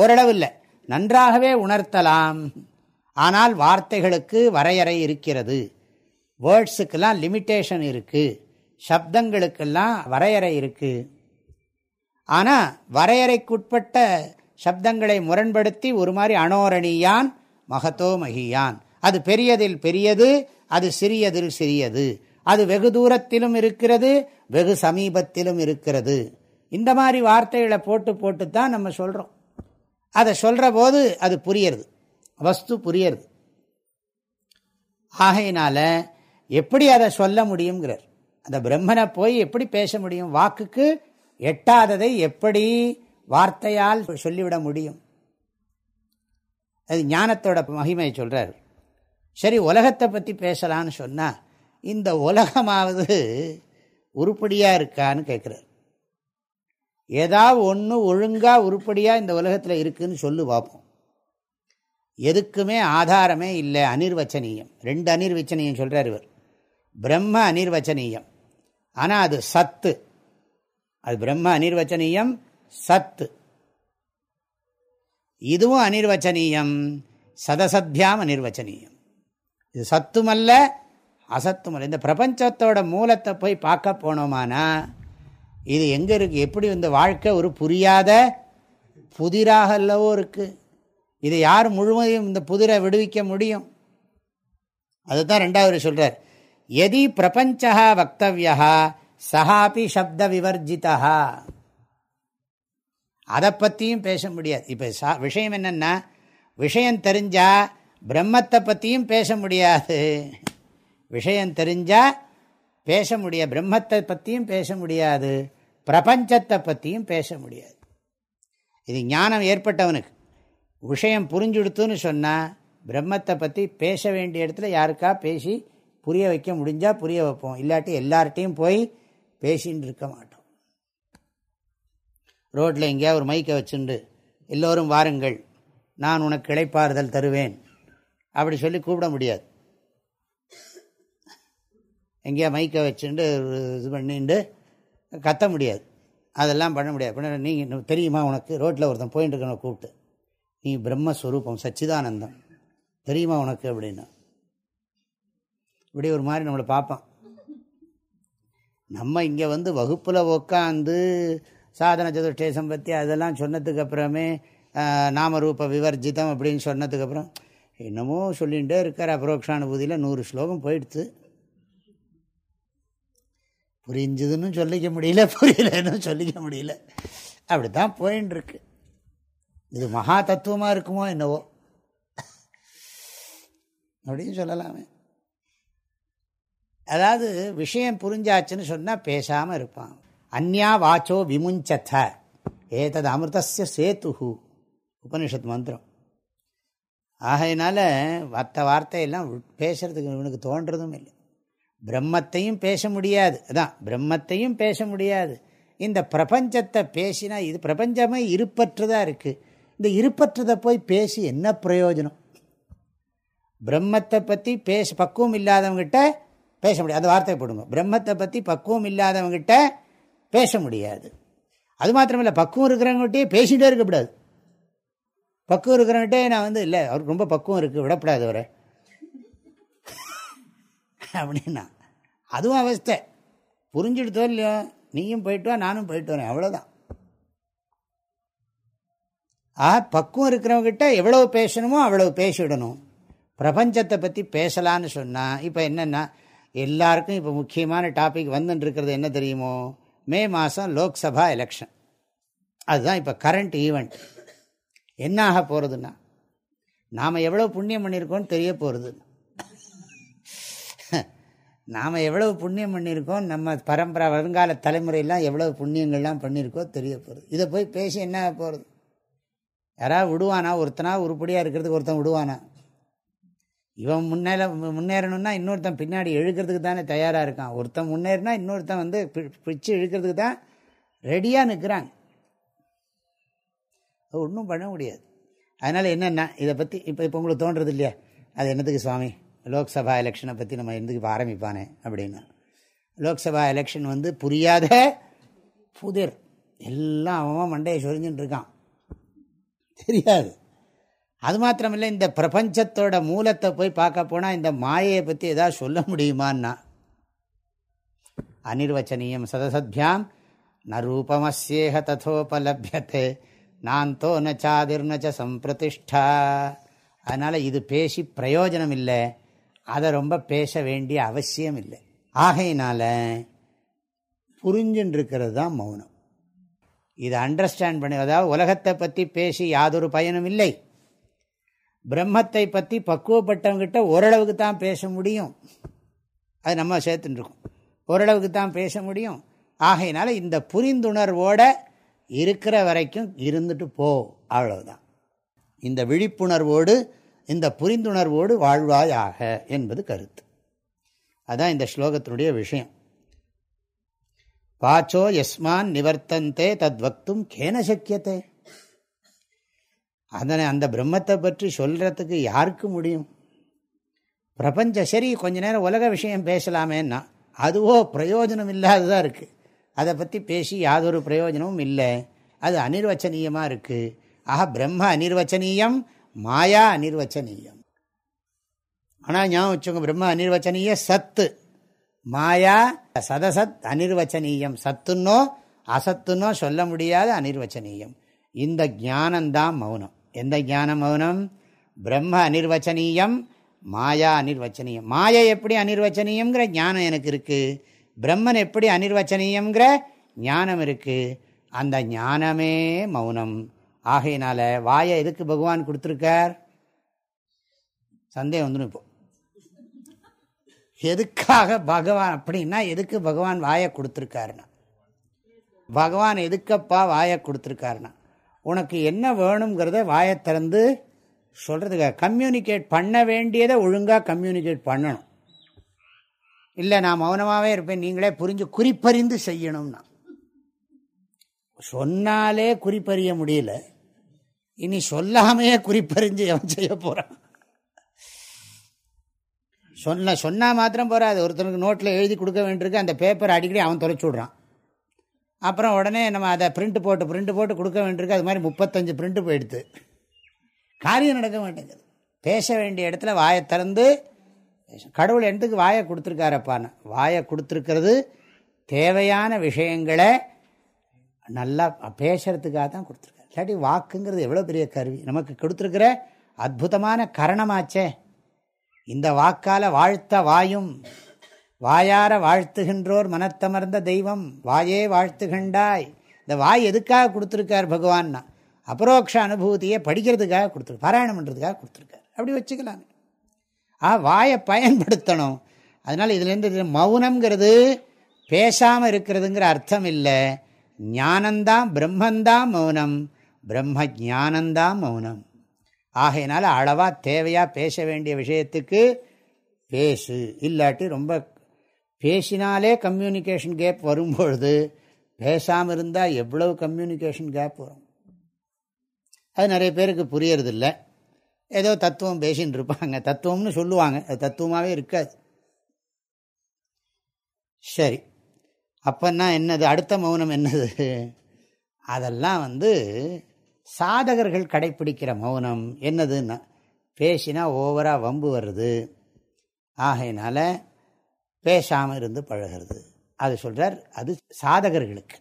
ஓரளவு இல்லை. நன்றாகவே உணர்த்தலாம். ஆனால் வார்த்தைகளுக்கு வரையறை இருக்கிறது. வேர்ட்ஸுக்கெல்லாம் லிமிட்டேஷன் இருக்குது சப்தங்களுக்கெல்லாம் வரையறை இருக்குது ஆனால் வரையறைக்குட்பட்ட சப்தங்களை முரண்படுத்தி ஒரு மாதிரி அனோரணியான் மகத்தோ மகியான். அது பெரியதில் பெரியது அது சிறியதில் சிறியது. அது வெகு தூரத்திலும் இருக்கிறது வெகு சமீபத்திலும் இருக்கிறது. இந்த மாதிரி வார்த்தைகளை போட்டு போட்டு தான் நம்ம சொல்கிறோம் அதை சொல்கிற போது அது புரியறது. வஸ்து புரியறது. ஆகையினால எப்படி அதை சொல்ல முடியுங்கிறார் அந்த பிரம்மனை போய் எப்படி பேச முடியும்? வாக்குக்கு எட்டாததை எப்படி வார்த்தையால் சொல்லிவிட முடியும்? அது ஞானத்தோட மகிமையை சொல்கிறார் சரி உலகத்தை பற்றி பேசலான்னு சொன்னால் இந்த உலகமாவது உருப்படியாக இருக்கான்னு கேட்குறார் ஏதாவது ஒன்று ஒழுங்காக உருப்படியாக இந்த உலகத்தில் இருக்குதுன்னு சொல்லு பார்ப்போம் எதுக்குமே ஆதாரமே இல்லை அனிர்வச்சனீயம். ரெண்டு அனிர்வச்சனீயம் சொல்கிறார் இவர். பிரம்ம அனிர்வச்சனீயம். ஆனால் அது சத்து. அது பிரம்ம அனிர்வச்சனீயம் சத்து. இதுவும் அனிர்வச்சனீயம் சதசத்யாம் அனிர்வச்சனீயம். இது சத்துமல்ல அசத்துமல்ல இந்த பிரபஞ்சத்தோட மூலத்தை போய் பார்க்க போனோமானா இது எங்கே இருக்குது எப்படி இந்த வாழ்க்கை ஒரு புரியாத புதிராக அல்லவோ இருக்குது இதை யார் முழுவதையும் இந்த புதிரை விடுவிக்க முடியும்? அதுதான் ரெண்டாவது சொல்கிறார் எதி பிரபஞ்சா வக்தவியா சஹாபி சப்த விவர்ஜிதா அதை பற்றியும் பேச முடியாது. இப்போ சா விஷயம் என்னென்னா விஷயம் தெரிஞ்சால் பிரம்மத்தை பற்றியும் பேச முடியாது. விஷயம் தெரிஞ்சால் பேச முடியாது. பிரம்மத்தை பற்றியும் பேச முடியாது. பிரபஞ்சத்தை பற்றியும் பேச முடியாது. இது ஞானம் ஏற்பட்டவனுக்கு. விஷயம் புரிஞ்சுடுத்துன்னு சொன்னால் பிரம்மத்தை பற்றி பேச வேண்டிய இடத்துல யாருக்கா பேசி புரிய வைக்க முடிஞ்சால் புரிய வைப்போம். இல்லாட்டி எல்லார்ட்டையும் போய் பேசின்னு இருக்க மாட்டோம். ரோட்டில் எங்கேயா ஒரு மைக்கை வச்சுண்டு எல்லோரும் வாருங்கள் நான் உனக்கு இழைப்பாறுதல் தருவேன். அப்படி சொல்லி கூப்பிட முடியாது. எங்கேயா மைக்கை வச்சுட்டு இது பண்ணிட்டு கத்த முடியாது. அதெல்லாம் பண்ண முடியாது. பண்ண நீங்கள் தெரியுமா உனக்கு? ரோட்டில் ஒருத்தன் போயிட்டு இருக்கணும் கூப்பிட்டு. நீ பிரம்மஸ்வரூபம் சச்சிதானந்தம். தெரியுமா உனக்கு அப்படின்னா? இப்படி ஒரு மாதிரி நம்மளை பார்ப்பான். நம்ம இங்கே வந்து வகுப்பில் உக்காந்து சாதன சதுஷ்டே சம்பத்தி அதெல்லாம் சொன்னதுக்கு அப்புறமே நாமரூப விவர்ஜிதம் அப்படின்னு சொன்னதுக்கப்புறம் என்னமோ சொல்லிகிட்டே இருக்கார். அபரோக்ஷானுபூதியில் நூறு ஸ்லோகம் போயிடுத்து. புரிஞ்சுதுன்னு சொல்லிக்க முடியல புரியலன்னு சொல்லிக்க முடியல. அப்படி தான் போயின்னு இருக்கு இது மகா தத்துவமாக இருக்குமோ என்னவோ. அப்படின்னு சொல்லலாமே. அதாவது விஷயம் புரிஞ்சாச்சுன்னு சொன்னால் பேசாமல் இருப்பான். அந்யா வாச்சோ விமுஞ்சத. ஏதது அமிர்தசிய சேத்துஹு உபனிஷத் மந்திரம். ஆகையினால மற்ற வார்த்தையெல்லாம் பேசுறதுக்கு இவனுக்கு தோன்றதும் இல்லை. பிரம்மத்தையும் பேச முடியாது. அதான் பிரம்மத்தையும் பேச முடியாது. இந்த பிரபஞ்சத்தை பேசினா இது பிரபஞ்சமே இருப்பற்றதாக இருக்குது இந்த இருப்பற்றதை போய் பேசி என்ன பிரயோஜனம்? பிரம்மத்தை பற்றி பேச பக்குவம் இல்லாதவங்கிட்ட பேச முடியாது. அந்த வார்த்தை போடுங்க. பிரம்மத்தை பற்றி பக்குவம் இல்லாதவங்கிட்ட பேச முடியாது. அது மாத்திரமில்லை பக்குவம் இருக்கிறவங்ககிட்டயே பேசிகிட்டே இருக்கக்கூடாது பக்குவம் இருக்கிறவங்கிட்டே நான் வந்து இல்லை அவருக்கு ரொம்ப பக்குவம் இருக்குது விடப்படாது அவரை. (laughs) அப்படின்னா அதுவும் அவஸ்தை. புரிஞ்சுடுதோ இல்லையோ நீயும் போயிட்டு வா நானும் போயிட்டு வரேன். அவ்வளோதான் ஆ பக்குவம் இருக்கிறவங்கிட்ட எவ்வளவு பேசணுமோ அவ்வளவு பேசிவிடணும் பிரபஞ்சத்தை பற்றி பேசலான்னு சொன்னால் இப்போ என்னென்னா எல்லாருக்கும் இப்போ முக்கியமான டாபிக் வந்துட்டுருக்கிறது என்ன தெரியுமோ? மே மாதம் லோக்சபா எலெக்ஷன் அதுதான் இப்போ கரண்ட் ஈவெண்ட் என்ன ஆக போகிறதுன்னா நாம் எவ்வளோ புண்ணியம் பண்ணியிருக்கோன்னு தெரிய போகிறது நாம் எவ்வளவு புண்ணியம் பண்ணியிருக்கோம் நம்ம பரம்பரை வருங்கால தலைமுறையெல்லாம் எவ்வளவு புண்ணியங்கள்லாம் பண்ணியிருக்கோ தெரிய போகிறது இதை போய் பேசி என்ன போகிறது யாராவது விடுவானா? ஒருத்தனா உருப்படியாக இருக்கிறதுக்கு ஒருத்தன் விடுவானா? இவன் முன்னேற முன்னேறணும்னா இன்னொருத்தன் பின்னாடி எழுக்கிறதுக்கு தானே தயாராக இருக்கான். ஒருத்தன் முன்னேறினா இன்னொருத்தன் வந்து பிச்சு இழுக்கிறதுக்கு தான் ரெடியாக நிற்கிறாங்க ஒன்றும் பண்ண முடியாது. அதனால் என்னென்னா இதை பற்றி இப்போ இப்போ உங்களுக்கு தோன்றது இல்லையா அது என்னத்துக்கு சுவாமி? லோக்சபா எலெக்ஷனை பற்றி நம்ம எதுக்கு ஆரம்பிப்பானே அப்படின்னா. லோக்சபா எலெக்ஷன் வந்து புரியாத புதிர். எல்லாம் அவன் மண்டையை சொரிஞ்சுட்டு இருக்கான். தெரியாது. அது மாத்திரமில்லை இந்த பிரபஞ்சத்தோட மூலத்தை போய் பார்க்க போனால் இந்த மாயையை பற்றி எதாவது சொல்ல முடியுமான்னா? அனிர்வச்சனீயம் சதசத்யாம் ந ரூபமஸ்யேக ததோபலபியத்தே நான்தோ நச்சாதிர்னச்ச சம்பிரதிஷ்டா. அதனால் இது பேசி பிரயோஜனம் இல்லை அதை ரொம்ப பேச வேண்டிய அவசியம் இல்லை. ஆகையினால புரிஞ்சுன்னு இருக்கிறது தான் மௌனம். இதை அண்டர்ஸ்டாண்ட் பண்ணி அதாவது உலகத்தை பற்றி பேசி யாதொரு பயனும் இல்லை. பிரம்மத்தை பற்றி பக்குவப்பட்டவங்கிட்ட ஓரளவுக்கு தான் பேச முடியும். அது நம்ம சேர்த்துட்டுருக்கோம் ஓரளவுக்கு தான் பேச முடியும். ஆகையினால இந்த புரிந்துணர்வோட இருக்கிற வரைக்கும் இருந்துட்டு போ அவ்வளவுதான். இந்த விழிப்புணர்வோடு இந்த புரிந்துணர்வோடு வாழ்வாயாக என்பது கருத்து. அதான் இந்த ஸ்லோகத்தினுடைய விஷயம். பாச்சோ எஸ்மான் நிவர்த்தந்தே தத் வக்தும் கேன சக்கியத்தை. அதனை அந்த பிரம்மத்தை பற்றி சொல்கிறதுக்கு யாருக்கு முடியும்? பிரபஞ்ச சரி கொஞ்ச நேரம் உலக விஷயம் பேசலாமேன்னா அதுவோ பிரயோஜனம் இல்லாததாக இருக்குது அதை பற்றி பேசி யாதொரு பிரயோஜனமும் இல்லை. அது அனிர்வச்சனீயமாக இருக்குது ஆக பிரம்ம அனிர்வச்சனீயம் மாயா அனிர்வச்சனீயம். ஆனால் ஞாபகம் வச்சுங்க பிரம்ம அனிர்வச்சனீய சத்து. மாயா சதசத் அனிர்வச்சனீயம். சத்துன்னோ அசத்துன்னோ சொல்ல முடியாத அனிர்வச்சனீயம். இந்த ஞானந்தான் மௌனம். எந்த ஞானம் மௌனம்? பிரம்ம அனிர்வச்சனீயம் மாயா அனிர்வச்சனீயம். மாயை எப்படி அனிர்வச்சனீயம்ங்கிற ஞானம் எனக்கு இருக்குது பிரம்மன் எப்படி அனிர்வச்சனீயம்ங்கிற ஞானம் இருக்குது அந்த ஞானமே மௌனம். ஆகையினால வாயை எதுக்கு பகவான் கொடுத்துருக்கார்? சந்தேகம் வந்துடும் இப்போ. எதுக்காக பகவான் அப்படின்னா எதுக்கு பகவான் வாயை கொடுத்துருக்காருன்னா? பகவான் எதுக்கப்பா வாயை கொடுத்துருக்காருன்னா? உனக்கு என்ன வேணுங்கிறத வாயை திறந்து சொல்கிறதுக்காக கம்யூனிகேட் பண்ண வேண்டியதை ஒழுங்காக கம்யூனிகேட் பண்ணணும். இல்லை நான் மௌனமாகவே இருப்பேன் நீங்களே புரிஞ்சு குறிப்பறிந்து செய்யணும்னா. சொன்னாலே குறிப்பறிய முடியல. இனி சொல்லாமையே குறிப்பறிஞ்சு எவன் செய்ய போகிறான் சொன்ன சொன்னால் மாத்திரம் போகாது ஒருத்தனுக்கு நோட்டில் எழுதி கொடுக்க வேண்டியிருக்கு. அந்த பேப்பர் அடிக்கடி அவன் தொலைச்சி விட்றான். அப்புறம் உடனே நம்ம அதை பிரிண்ட் போட்டு பிரிண்ட் போட்டு கொடுக்க வேண்டியிருக்கு. அது மாதிரி முப்பத்தஞ்சு பிரிண்ட்டு போயிடுது. காரியம் நடக்க மாட்டேங்குது. பேச வேண்டிய இடத்துல வாயை திறந்து கடவுள் எந்தக்கு வாயை கொடுத்துருக்காரப்பான்னு வாயை கொடுத்துருக்கிறது தேவையான விஷயங்களை நல்லா பேசுறதுக்காக தான் கொடுத்துருக்காரு. இல்லாட்டி வாக்குங்கிறது எவ்வளோ பெரிய கருவி? நமக்கு கொடுத்துருக்கிற அற்புதமான கரணமாச்சே. இந்த வாக்கால் வாழ்த்த வாயும் வாயார வாழ்த்துகின்றோர் மனத்தமர்ந்த தெய்வம் வாயே வாழ்த்துகின்றாய். இந்த வாய் எதுக்காக கொடுத்துருக்கார் பகவான்னா? அபரோக்ஷ அனுபூதியை படிக்கிறதுக்காக கொடுத்துரு பாராயணம் பண்ணுறதுக்காக கொடுத்துருக்காரு. அப்படி வச்சுக்கலாம். ஆ வாயை பயன்படுத்தணும். அதனால் இதுலேருந்து மௌனங்கிறது பேசாமல் இருக்கிறதுங்கிற அர்த்தம் இல்லை. ஞானந்தான் பிரம்மந்தான் மௌனம். பிரம்ம ஜானந்தான் மௌனம் ஆகையினால அளவாக தேவையாக பேச வேண்டிய விஷயத்துக்கு பேசு. இல்லாட்டி ரொம்ப பேசினாலே கம்யூனிகேஷன் கேப் வரும்பொழுது பேசாமல் இருந்தால் எவ்வளவு கம்யூனிகேஷன் கேப் வரும். அது நிறைய பேருக்கு புரியறதில்ல. ஏதோ தத்துவம் பேசின்னு இருப்பாங்க. தத்துவம்னு சொல்லுவாங்க. அது தத்துவமாகவே இருக்காது. சரி. அப்போன்னா என்னது? அடுத்த மௌனம் என்னது? அதெல்லாம் வந்து சாதகர்கள் கடைப்பிடிக்கிற மௌனம் என்னதுன்னா பேசினா ஓவராக வம்பு வருது. ஆகையினால பேசாமல் இருந்து பழகிறது. அது சொல்கிறார் அது சாதகர்களுக்கு.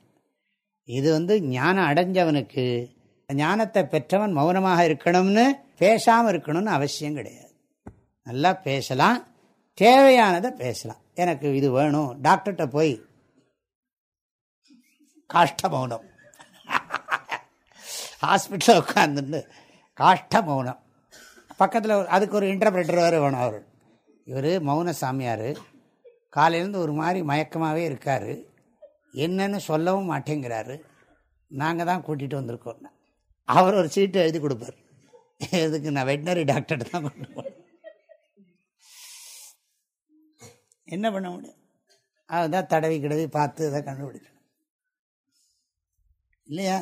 இது வந்து ஞானம் அடைஞ்சவனுக்கு ஞானத்தை பெற்றவன் மௌனமாக இருக்கணும்னு பேசாமல் இருக்கணும்னு அவசியம் கிடையாது. நல்லா பேசலாம் தேவையானதை பேசலாம். எனக்கு இது வேணும் டாக்டர்கிட்ட போய் காஷ்ட மௌனம். (laughs) ஹாஸ்பிட்டலில் உட்காந்துட்டு காஷ்ட மௌனம். பக்கத்தில் அதுக்கு ஒரு இன்டர்பிரேட்டர் வேறு வேணும் அவர். இவர் மௌன சாமியார். காலையிலேருந்து ஒரு மாதிரி மயக்கமாகவே இருக்கார். என்னன்னு சொல்லவும் மாட்டேங்கிறாரு. நாங்கள் தான் கூட்டிகிட்டு வந்திருக்கோம். அவர் ஒரு சீட்டு எழுதி கொடுப்பார். எதுக்கு நான் வெட்டினரி டாக்டர் தான் கொண்டு போனேன் என்ன பண்ண முடியும்? அதுதான் தடவி கிடவி பார்த்து இதை கண்டுபிடிக்கணும். இல்லையா?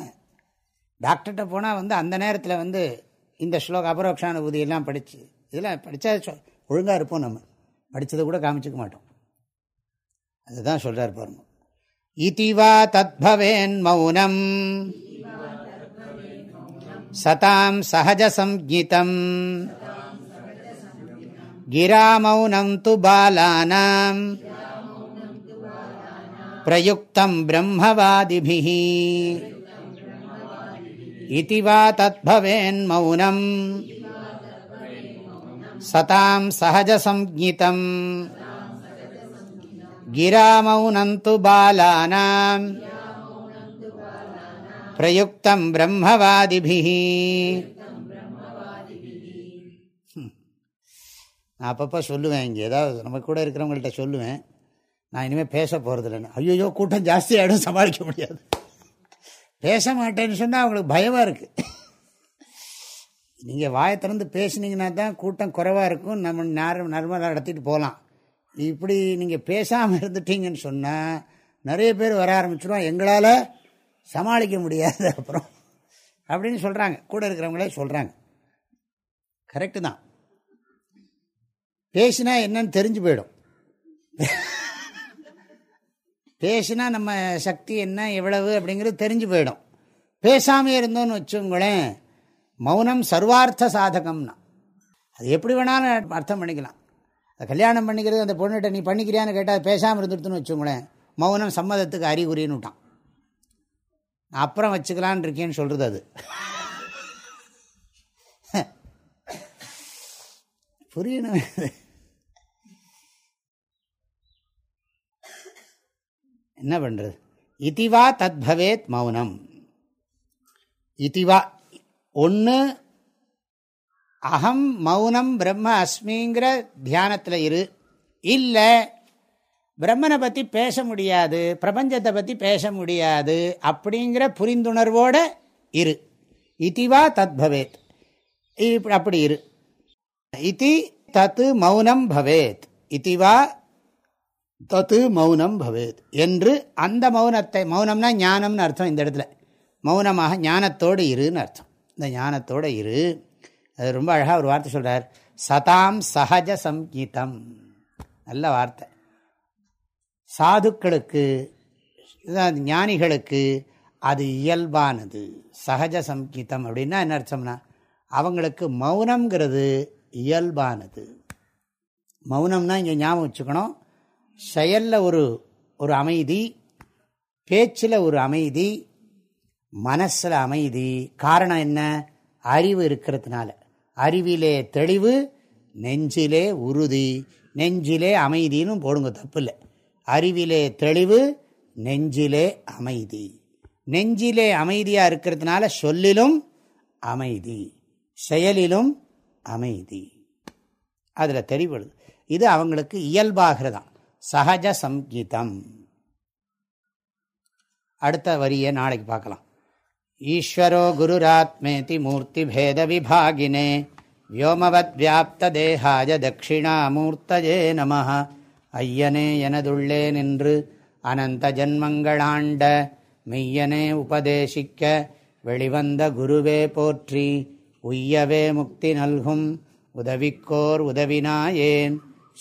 டாக்டர்கிட்ட போனால் வந்து அந்த நேரத்தில் வந்து இந்த ஸ்லோக அபரோக்ஷானுபூதி எல்லாம் படித்து இதெல்லாம் படித்தா ஒழுங்காக இருப்போம் நம்ம. படித்ததை கூட காமிச்சிக்க மாட்டோம். அதுதான் சொல்கிறார் பாருங்க. இதிவா தத்பவேன் மௌனம். சதாம் சகஜசம்ஹிதம் கிரா மௌனம் து பாலானாம். பிரயுக்தம் பிரம்மவாதிபிஹி. இதிவா தத்பவேன் மௌனம் சதாம் சகஜசம்ஹிதம் கிரா மௌனம் து பாலானாம் பிரயுக்தம் பிரம்மவாதிபிஹி நான் அப்பப்போ சொல்லுவேன் இங்கே. ஏதாவது நம்ம கூட இருக்கிறவங்கள்ட்ட சொல்லுவேன். நான் இனிமேல் பேச போகிறதில்லைன்னு ஐயோ கூட்டம் ஜாஸ்தி சமாளிக்க முடியாது. பேச மாட்டேன்னு சொன்னால் அவங்களுக்கு பயமாக இருக்குது நீங்கள் வாயை திறந்து பேசுனீங்கன்னா தான் கூட்டம் குறைவாக இருக்கும். நம்ம நேரம் நர்மலாக நடத்திட்டு போகலாம் இப்படி நீங்கள் பேசாமல் இருந்துட்டீங்கன்னு சொன்னால் நிறைய பேர் வர ஆரம்பிச்சிடும் எங்களால் சமாளிக்க முடியாது அப்புறம். அப்படின்னு சொல்கிறாங்க கூட இருக்கிறவங்களே சொல்கிறாங்க கரெக்டு தான். பேசினா என்னன்னு தெரிஞ்சு போயிடும். பேசினா நம்ம சக்தி என்ன எவ்வளவு அப்படிங்கிறது தெரிஞ்சு போயிடும். பேசாமே இருந்தோன்னு வச்சுங்களேன் மௌனம் சர்வார்த்த சாதகம்னா. அது எப்படி வேணாலும் அர்த்தம் பண்ணிக்கலாம். கல்யாணம் பண்ணிக்கிறது அந்த பொண்ணுகிட்ட நீ பண்ணிக்கிறியான்னு கேட்டால் பேசாமல் இருந்துட்டுன்னு வச்சுங்களேன் மௌனம் சம்மதத்துக்கு அறிகுறின்னு விட்டான் அப்புறம் வச்சுக்கலான் இருக்கேன்னு சொல்கிறது அது. (laughs) புரியணும். என்ன பண்ணுறது இதிவா தத் பவேத் மௌனம். இதிவா ஒன்று அகம் மௌனம் பிரம்ம அஸ்மிங்கிற தியானத்தில் இரு. இல்லை பிரம்மனை பற்றி பேச முடியாது பிரபஞ்சத்தை பற்றி பேச முடியாது அப்படிங்கிற புரிந்துணர்வோடு இரு. இதிவா தத் பவேத் அப்படி இரு. இதி தத்து மௌனம் பவேத். இதிவா தத்து மௌனம் பவேத் என்று அந்த மௌனத்தை மௌனம்னா ஞானம்னு அர்த்தம் இந்த இடத்துல. மௌனமாக ஞானத்தோடு இருன்னு அர்த்தம். இந்த ஞானத்தோடு இரு. அது ரொம்ப அழகாக ஒரு வார்த்தை சொல்கிறார் சதாம் சகஜ சங்கீதம் நல்ல வார்த்தை. சாதுக்களுக்கு ஞானிகளுக்கு அது இயல்பானது. சகஜ சங்கீதம் அப்படின்னா என்ன அர்த்தம்னா அவங்களுக்கு மௌனங்கிறது இயல்பானது. மௌனம்னா இங்கே ஞாபகம் வச்சுக்கணும். செயலில் ஒரு ஒரு அமைதி பேச்சில் ஒரு அமைதி மனசில் அமைதி. காரணம் என்ன? அறிவு இருக்கிறதுனால. அறிவிலே தெளிவு நெஞ்சிலே உறுதி. நெஞ்சிலே அமைதின்னு போடுங்க தப்பு இல்லை அறிவிலே தெளிவு நெஞ்சிலே அமைதி. நெஞ்சிலே அமைதியாக இருக்கிறதுனால சொல்லிலும் அமைதி. செயலிலும் அமைதி. அதில் தெளிவு இது அவங்களுக்கு இயல்பாகிறதான் சகஜ சங்கீதம் அடுத்த வரியை நாளைக்கு பார்க்கலாம். ஈஸ்வரோ குருராத்மேதி மூர்த்தி பேத விபாகினே வியோமவத் வியாப்த தேகாய தட்சிணாமூர்த்தஜே நம ஐயனே எனதுள்ளே நின்று அனந்த ஜன்மங்களாண்ட மெய்யனே உபதேசிக்க வெளிவந்த குருவே போற்றி உய்யவே முக்தி நல்கும் உதவிக்கோர் உதவினாயேன்.